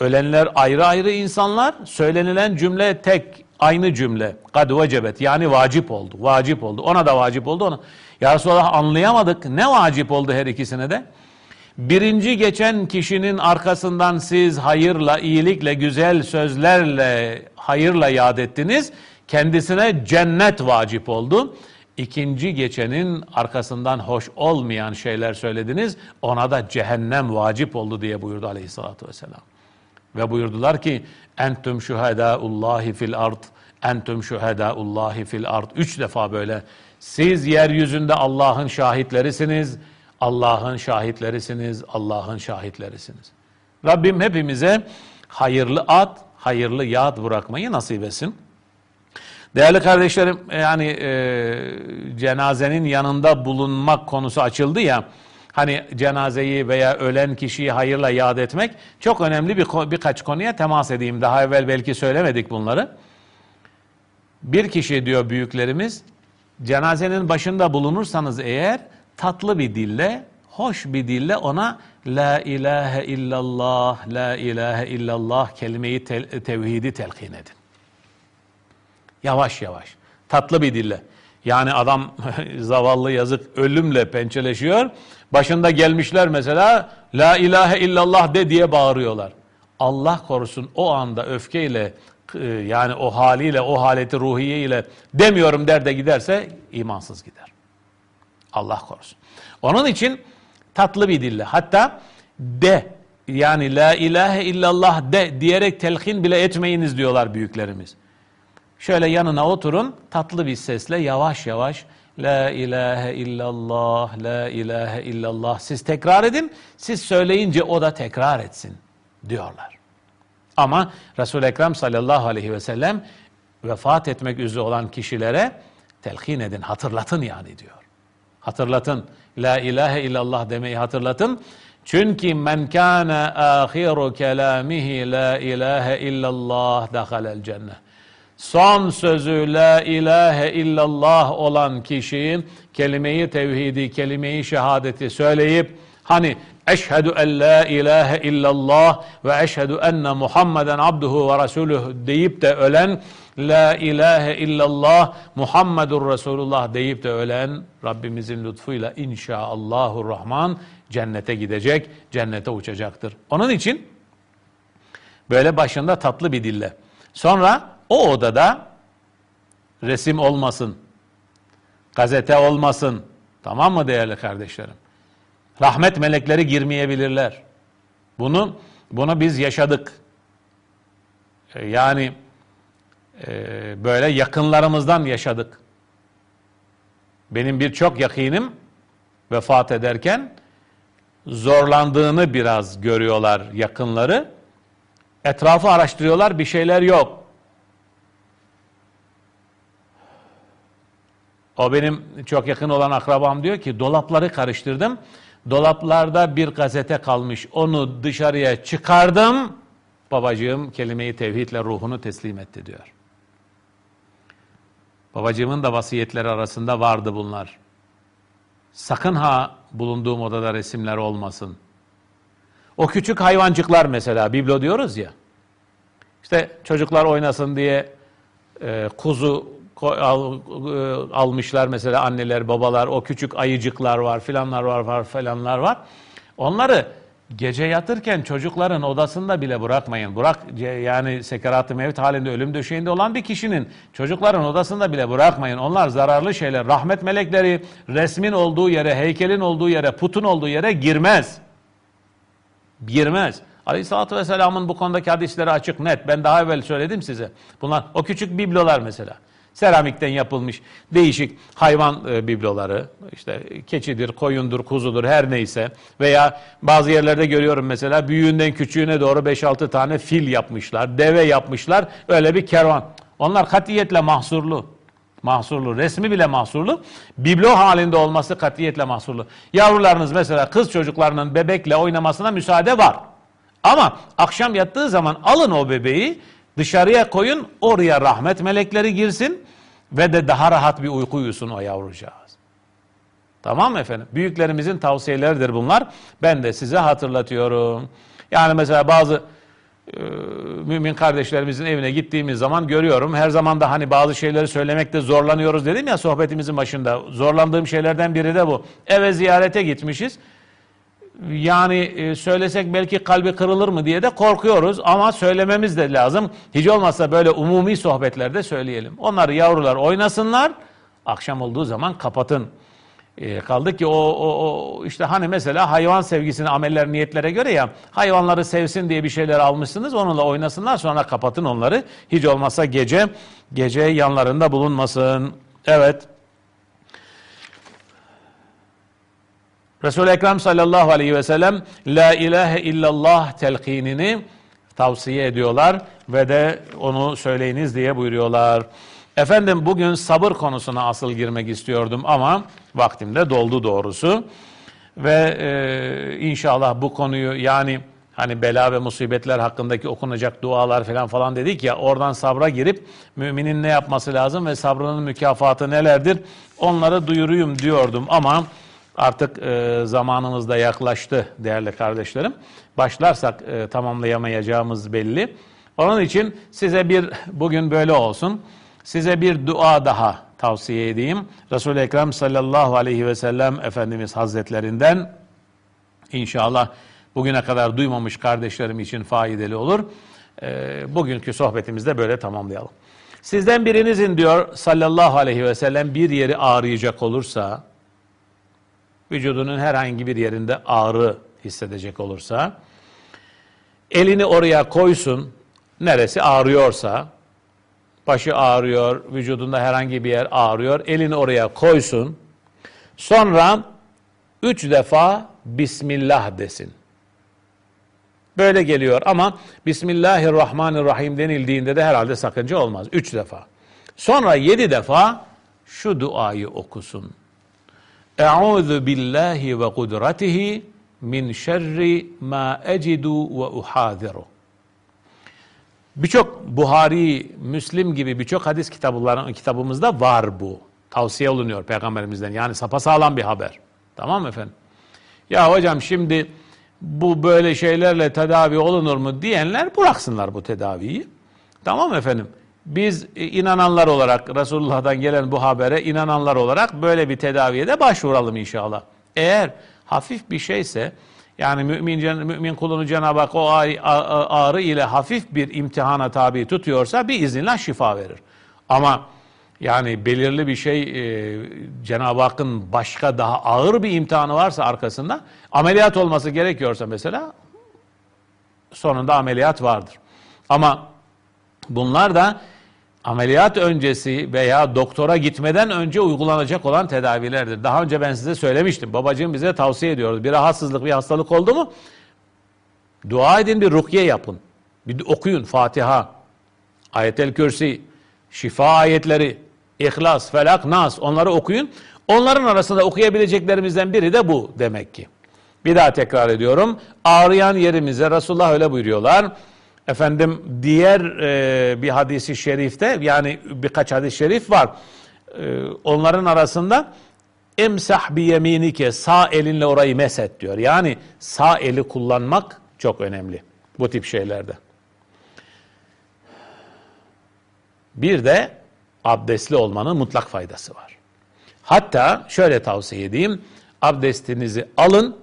Ölenler ayrı ayrı insanlar, söylenilen cümle tek, aynı cümle. Kad vecebet yani vacip oldu, vacip oldu. Ona da vacip oldu ona. Ya Resulallah anlayamadık. Ne vacip oldu her ikisine de? Birinci geçen kişinin arkasından siz hayırla, iyilikle, güzel sözlerle, hayırla yad ettiniz. Kendisine cennet vacip oldu. İkinci geçenin arkasından hoş olmayan şeyler söylediniz. Ona da cehennem vacip oldu diye buyurdu aleyhissalatü vesselam. Ve buyurdular ki entüm şuhedaullahi fil ard entüm şuhedaullahi fil ard. Üç defa böyle. Siz yeryüzünde Allah'ın şahitlerisiniz. Allah'ın şahitlerisiniz, Allah'ın şahitlerisiniz. Rabbim hepimize hayırlı ad, hayırlı yad bırakmayı nasip etsin. Değerli kardeşlerim, yani e, cenazenin yanında bulunmak konusu açıldı ya, hani cenazeyi veya ölen kişiyi hayırla yad etmek çok önemli bir birkaç konuya temas edeyim. Daha evvel belki söylemedik bunları. Bir kişi diyor büyüklerimiz, cenazenin başında bulunursanız eğer tatlı bir dille, hoş bir dille ona La ilahe illallah, La ilahe illallah kelimeyi tevhidi telkin edin. Yavaş yavaş, tatlı bir dille. Yani adam (laughs) zavallı yazık ölümle pençeleşiyor. Başında gelmişler mesela La ilahe illallah de diye bağırıyorlar. Allah korusun o anda öfkeyle yani o haliyle o haleti ruhiye ile demiyorum der de giderse imansız gider. Allah korusun. Onun için tatlı bir dille hatta de yani la ilahe illallah de diyerek telkin bile etmeyiniz diyorlar büyüklerimiz. Şöyle yanına oturun tatlı bir sesle yavaş yavaş La ilahe illallah, la ilahe illallah. Siz tekrar edin, siz söyleyince o da tekrar etsin diyorlar. Ama Resul-i Ekrem sallallahu aleyhi ve sellem vefat etmek üzere olan kişilere telkin edin, hatırlatın yani diyor. Hatırlatın. La ilahe illallah demeyi hatırlatın. Çünkü men kana ahiru kelamihi la ilahe illallah dehalel cennet. Son sözü la ilahe illallah olan kişi kelimeyi tevhidi, kelimeyi şehadeti söyleyip hani eşhedü en la ilahe illallah ve eşhedü enne Muhammeden abduhu ve resuluhu deyip de ölen La ilahe illallah Muhammedur Resulullah deyip de ölen Rabbimizin lütfuyla inşaallahu rahman cennete gidecek, cennete uçacaktır. Onun için böyle başında tatlı bir dille. Sonra o odada resim olmasın, gazete olmasın. Tamam mı değerli kardeşlerim? Rahmet melekleri girmeyebilirler. Bunu bunu biz yaşadık. Yani e, böyle yakınlarımızdan yaşadık. Benim birçok yakinim vefat ederken zorlandığını biraz görüyorlar yakınları. Etrafı araştırıyorlar, bir şeyler yok. O benim çok yakın olan akrabam diyor ki dolapları karıştırdım. Dolaplarda bir gazete kalmış. Onu dışarıya çıkardım. Babacığım kelimeyi tevhidle ruhunu teslim etti diyor. Babacığımın da vasiyetleri arasında vardı bunlar. Sakın ha bulunduğum odada resimler olmasın. O küçük hayvancıklar mesela, biblo diyoruz ya. İşte çocuklar oynasın diye e, kuzu al, e, almışlar mesela anneler, babalar, o küçük ayıcıklar var, filanlar var, var falanlar var. Onları gece yatırken çocukların odasında bile bırakmayın. Bırak yani sekerat-ı mevt halinde ölüm döşeğinde olan bir kişinin çocukların odasında bile bırakmayın. Onlar zararlı şeyler. Rahmet melekleri resmin olduğu yere, heykelin olduğu yere, putun olduğu yere girmez. Girmez. Aleyhisselatü Vesselam'ın bu konudaki hadisleri açık net. Ben daha evvel söyledim size. Bunlar o küçük biblolar mesela. Seramikten yapılmış değişik hayvan e, bibloları, işte keçidir, koyundur, kuzudur her neyse veya bazı yerlerde görüyorum mesela büyüğünden küçüğüne doğru 5-6 tane fil yapmışlar, deve yapmışlar, öyle bir kervan. Onlar katiyetle mahsurlu. Mahsurlu. Resmi bile mahsurlu. Biblo halinde olması katiyetle mahsurlu. Yavrularınız mesela kız çocuklarının bebekle oynamasına müsaade var. Ama akşam yattığı zaman alın o bebeği Dışarıya koyun, oraya rahmet melekleri girsin ve de daha rahat bir uyku uyusun o yavrucağız. Tamam mı efendim? Büyüklerimizin tavsiyeleridir bunlar. Ben de size hatırlatıyorum. Yani mesela bazı e, mümin kardeşlerimizin evine gittiğimiz zaman görüyorum. Her zaman da hani bazı şeyleri söylemekte zorlanıyoruz dedim ya sohbetimizin başında. Zorlandığım şeylerden biri de bu. Eve ziyarete gitmişiz yani e, söylesek belki kalbi kırılır mı diye de korkuyoruz ama söylememiz de lazım. Hiç olmazsa böyle umumi sohbetlerde söyleyelim. Onları yavrular oynasınlar. Akşam olduğu zaman kapatın. E, kaldı ki o, o, o işte hani mesela hayvan sevgisini ameller niyetlere göre ya hayvanları sevsin diye bir şeyler almışsınız onunla oynasınlar sonra kapatın onları. Hiç olmazsa gece gece yanlarında bulunmasın. Evet. Resul-i Ekrem sallallahu aleyhi ve sellem La ilahe illallah telkinini tavsiye ediyorlar ve de onu söyleyiniz diye buyuruyorlar. Efendim bugün sabır konusuna asıl girmek istiyordum ama vaktim de doldu doğrusu. Ve e, inşallah bu konuyu yani hani bela ve musibetler hakkındaki okunacak dualar falan falan dedik ya oradan sabra girip müminin ne yapması lazım ve sabrının mükafatı nelerdir onları duyuruyum diyordum ama Artık e, zamanımız da yaklaştı değerli kardeşlerim. Başlarsak e, tamamlayamayacağımız belli. Onun için size bir bugün böyle olsun. Size bir dua daha tavsiye edeyim. Resul-i Ekrem sallallahu aleyhi ve sellem Efendimiz Hazretlerinden inşallah bugüne kadar duymamış kardeşlerim için faydalı olur. E, bugünkü sohbetimizde böyle tamamlayalım. Sizden birinizin diyor sallallahu aleyhi ve sellem bir yeri ağrıyacak olursa vücudunun herhangi bir yerinde ağrı hissedecek olursa Elini oraya koysun. Neresi ağrıyorsa, başı ağrıyor, vücudunda herhangi bir yer ağrıyor. Elini oraya koysun. Sonra üç defa Bismillah desin. Böyle geliyor ama Bismillahirrahmanirrahim denildiğinde de herhalde sakınca olmaz. Üç defa. Sonra yedi defa şu duayı okusun. Eûzu billahi ve kudretihi min şerri ma ecidu ve uhadiru. Birçok Buhari, Müslim gibi birçok hadis kitapların kitabımızda var bu. Tavsiye olunuyor peygamberimizden. Yani sapasağlam bir haber. Tamam mı efendim? Ya hocam şimdi bu böyle şeylerle tedavi olunur mu diyenler bıraksınlar bu tedaviyi. Tamam efendim? Biz inananlar olarak Resulullah'dan gelen bu habere inananlar olarak böyle bir tedaviye de başvuralım inşallah. Eğer hafif bir şeyse yani mümin, mümin kulunu Cenab-ı Hak o ağrı ile hafif bir imtihana tabi tutuyorsa bir izinle şifa verir. Ama yani belirli bir şey e, Cenab-ı Hakk'ın başka daha ağır bir imtihanı varsa arkasında ameliyat olması gerekiyorsa mesela sonunda ameliyat vardır. Ama bunlar da ameliyat öncesi veya doktora gitmeden önce uygulanacak olan tedavilerdir. Daha önce ben size söylemiştim. Babacığım bize tavsiye ediyoruz. Bir rahatsızlık, bir hastalık oldu mu dua edin, bir rukiye yapın. Bir okuyun Fatiha, Ayetel Kürsi, şifa ayetleri, İhlas, Felak, Nas onları okuyun. Onların arasında okuyabileceklerimizden biri de bu demek ki. Bir daha tekrar ediyorum. Ağrıyan yerimize Resulullah öyle buyuruyorlar. Efendim diğer e, bir hadisi şerifte yani birkaç hadis şerif var. E, onların arasında emsah bi yeminike sağ elinle orayı meset diyor. Yani sağ eli kullanmak çok önemli bu tip şeylerde. Bir de abdestli olmanın mutlak faydası var. Hatta şöyle tavsiye edeyim. Abdestinizi alın.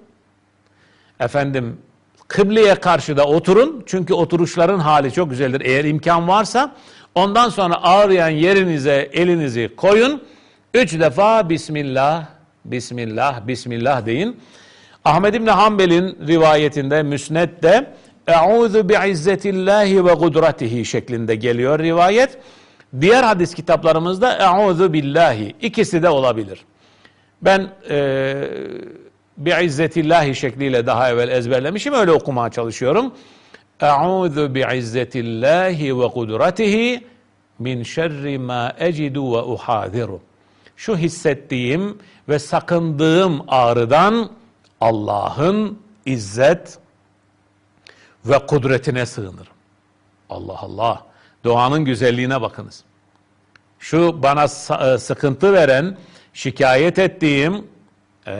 Efendim kıbleye karşı da oturun. Çünkü oturuşların hali çok güzeldir. Eğer imkan varsa ondan sonra ağrıyan yerinize elinizi koyun. Üç defa Bismillah, Bismillah, Bismillah deyin. Ahmed İbni Hanbel'in rivayetinde, Müsned'de Eûzu bi'izzetillahi ve kudretihi şeklinde geliyor rivayet. Diğer hadis kitaplarımızda Eûzu billahi ikisi de olabilir. Ben e, bi'izzetillahi şekliyle daha evvel ezberlemişim öyle okumaya çalışıyorum. Eûzu bi'izzetillahi ve kudretihi min şerri ma ecidu ve uhadiru. Şu hissettiğim ve sakındığım ağrıdan Allah'ın izzet ve kudretine sığınırım. Allah Allah. Doğanın güzelliğine bakınız. Şu bana e, sıkıntı veren, şikayet ettiğim e,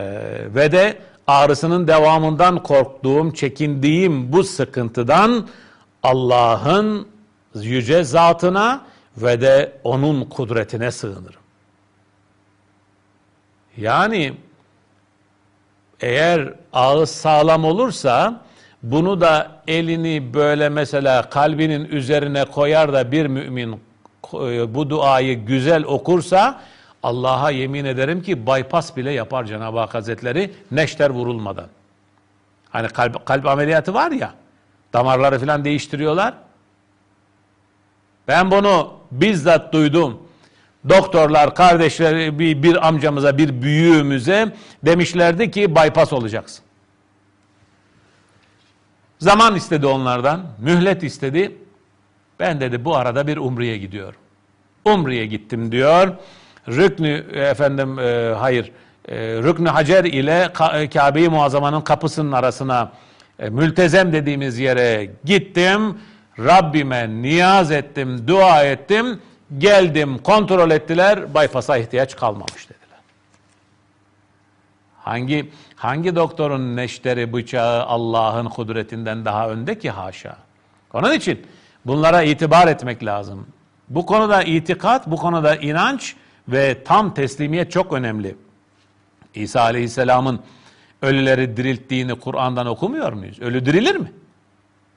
ve de ağrısının devamından korktuğum, çekindiğim bu sıkıntıdan Allah'ın yüce zatına ve de onun kudretine sığınırım. Yani eğer ağız sağlam olursa bunu da elini böyle mesela kalbinin üzerine koyar da bir mümin e, bu duayı güzel okursa Allah'a yemin ederim ki bypass bile yapar Cenab-ı Hak Hazretleri neşter vurulmadan. Hani kalp, kalp ameliyatı var ya damarları falan değiştiriyorlar. Ben bunu bizzat duydum. Doktorlar, kardeşler bir, bir amcamıza, bir büyüğümüze demişlerdi ki bypass olacaksın. Zaman istedi onlardan, mühlet istedi. Ben dedi bu arada bir umreye gidiyorum. Umreye gittim diyor. Rüknü efendim e, hayır e, Rüknü Hacer ile e, Kabe-i Muazzama'nın kapısının arasına e, mültezem dediğimiz yere gittim. Rabbime niyaz ettim, dua ettim. Geldim, kontrol ettiler. Bypass'a ihtiyaç kalmamış dediler. Hangi hangi doktorun neşteri bıçağı Allah'ın kudretinden daha önde ki haşa? Onun için bunlara itibar etmek lazım. Bu konuda itikat, bu konuda inanç ve tam teslimiyet çok önemli. İsa Aleyhisselam'ın ölüleri dirilttiğini Kur'an'dan okumuyor muyuz? Ölü dirilir mi?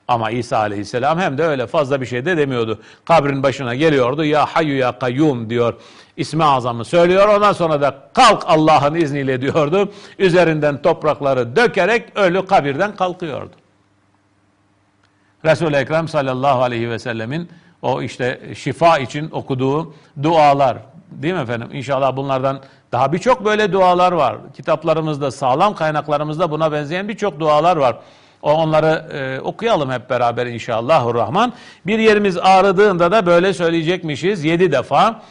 Ama İsa Aleyhisselam hem de öyle fazla bir şey de demiyordu. Kabrin başına geliyordu. Ya hayyu ya kayyum diyor. İsmi azamı söylüyor. Ondan sonra da kalk Allah'ın izniyle diyordu. Üzerinden toprakları dökerek ölü kabirden kalkıyordu. Resul-i Ekrem sallallahu aleyhi ve sellemin o işte şifa için okuduğu dualar. Değil mi efendim? İnşallah bunlardan daha birçok böyle dualar var. Kitaplarımızda, sağlam kaynaklarımızda buna benzeyen birçok dualar var. Onları e, okuyalım hep beraber inşallahurrahman. Bir yerimiz ağrıdığında da böyle söyleyecekmişiz yedi defa.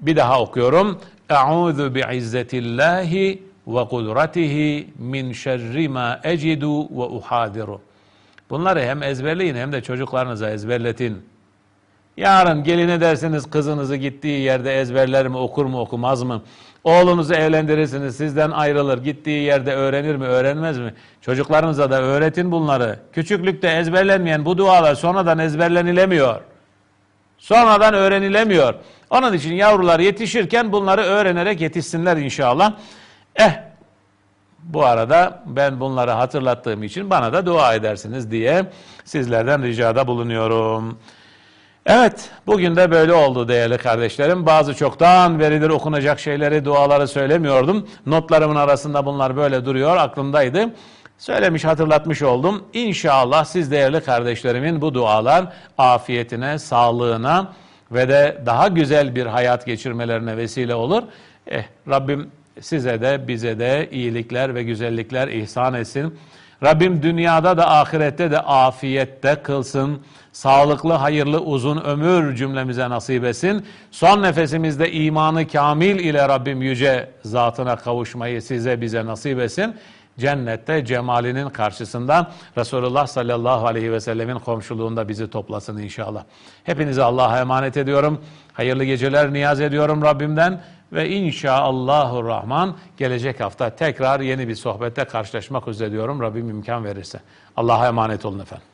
Bir daha okuyorum. Eûzu bi'izzetillahi ve kudretihi min şerri ma ecidu ve. Bunları hem ezberleyin hem de çocuklarınıza ezberletin. Yarın gelin edersiniz kızınızı gittiği yerde ezberler mi, okur mu, okumaz mı? Oğlunuzu evlendirirsiniz, sizden ayrılır, gittiği yerde öğrenir mi, öğrenmez mi? Çocuklarınıza da öğretin bunları. Küçüklükte ezberlenmeyen bu dualar sonradan ezberlenilemiyor. Sonradan öğrenilemiyor. Onun için yavrular yetişirken bunları öğrenerek yetişsinler inşallah. Eh, bu arada ben bunları hatırlattığım için bana da dua edersiniz diye sizlerden ricada bulunuyorum. Evet, bugün de böyle oldu değerli kardeşlerim. Bazı çoktan beridir okunacak şeyleri, duaları söylemiyordum. Notlarımın arasında bunlar böyle duruyor, aklımdaydı. Söylemiş, hatırlatmış oldum. İnşallah siz değerli kardeşlerimin bu dualar afiyetine, sağlığına ve de daha güzel bir hayat geçirmelerine vesile olur. Eh, Rabbim size de bize de iyilikler ve güzellikler ihsan etsin. Rabbim dünyada da ahirette de afiyette kılsın. Sağlıklı, hayırlı, uzun ömür cümlemize nasip etsin. Son nefesimizde imanı kamil ile Rabbim yüce zatına kavuşmayı size bize nasip etsin. Cennette cemalinin karşısında Resulullah sallallahu aleyhi ve sellemin komşuluğunda bizi toplasın inşallah. Hepinizi Allah'a emanet ediyorum. Hayırlı geceler niyaz ediyorum Rabbimden. Ve inşallahü rahman gelecek hafta tekrar yeni bir sohbette karşılaşmak üzere diyorum. Rabbim imkan verirse. Allah'a emanet olun efendim.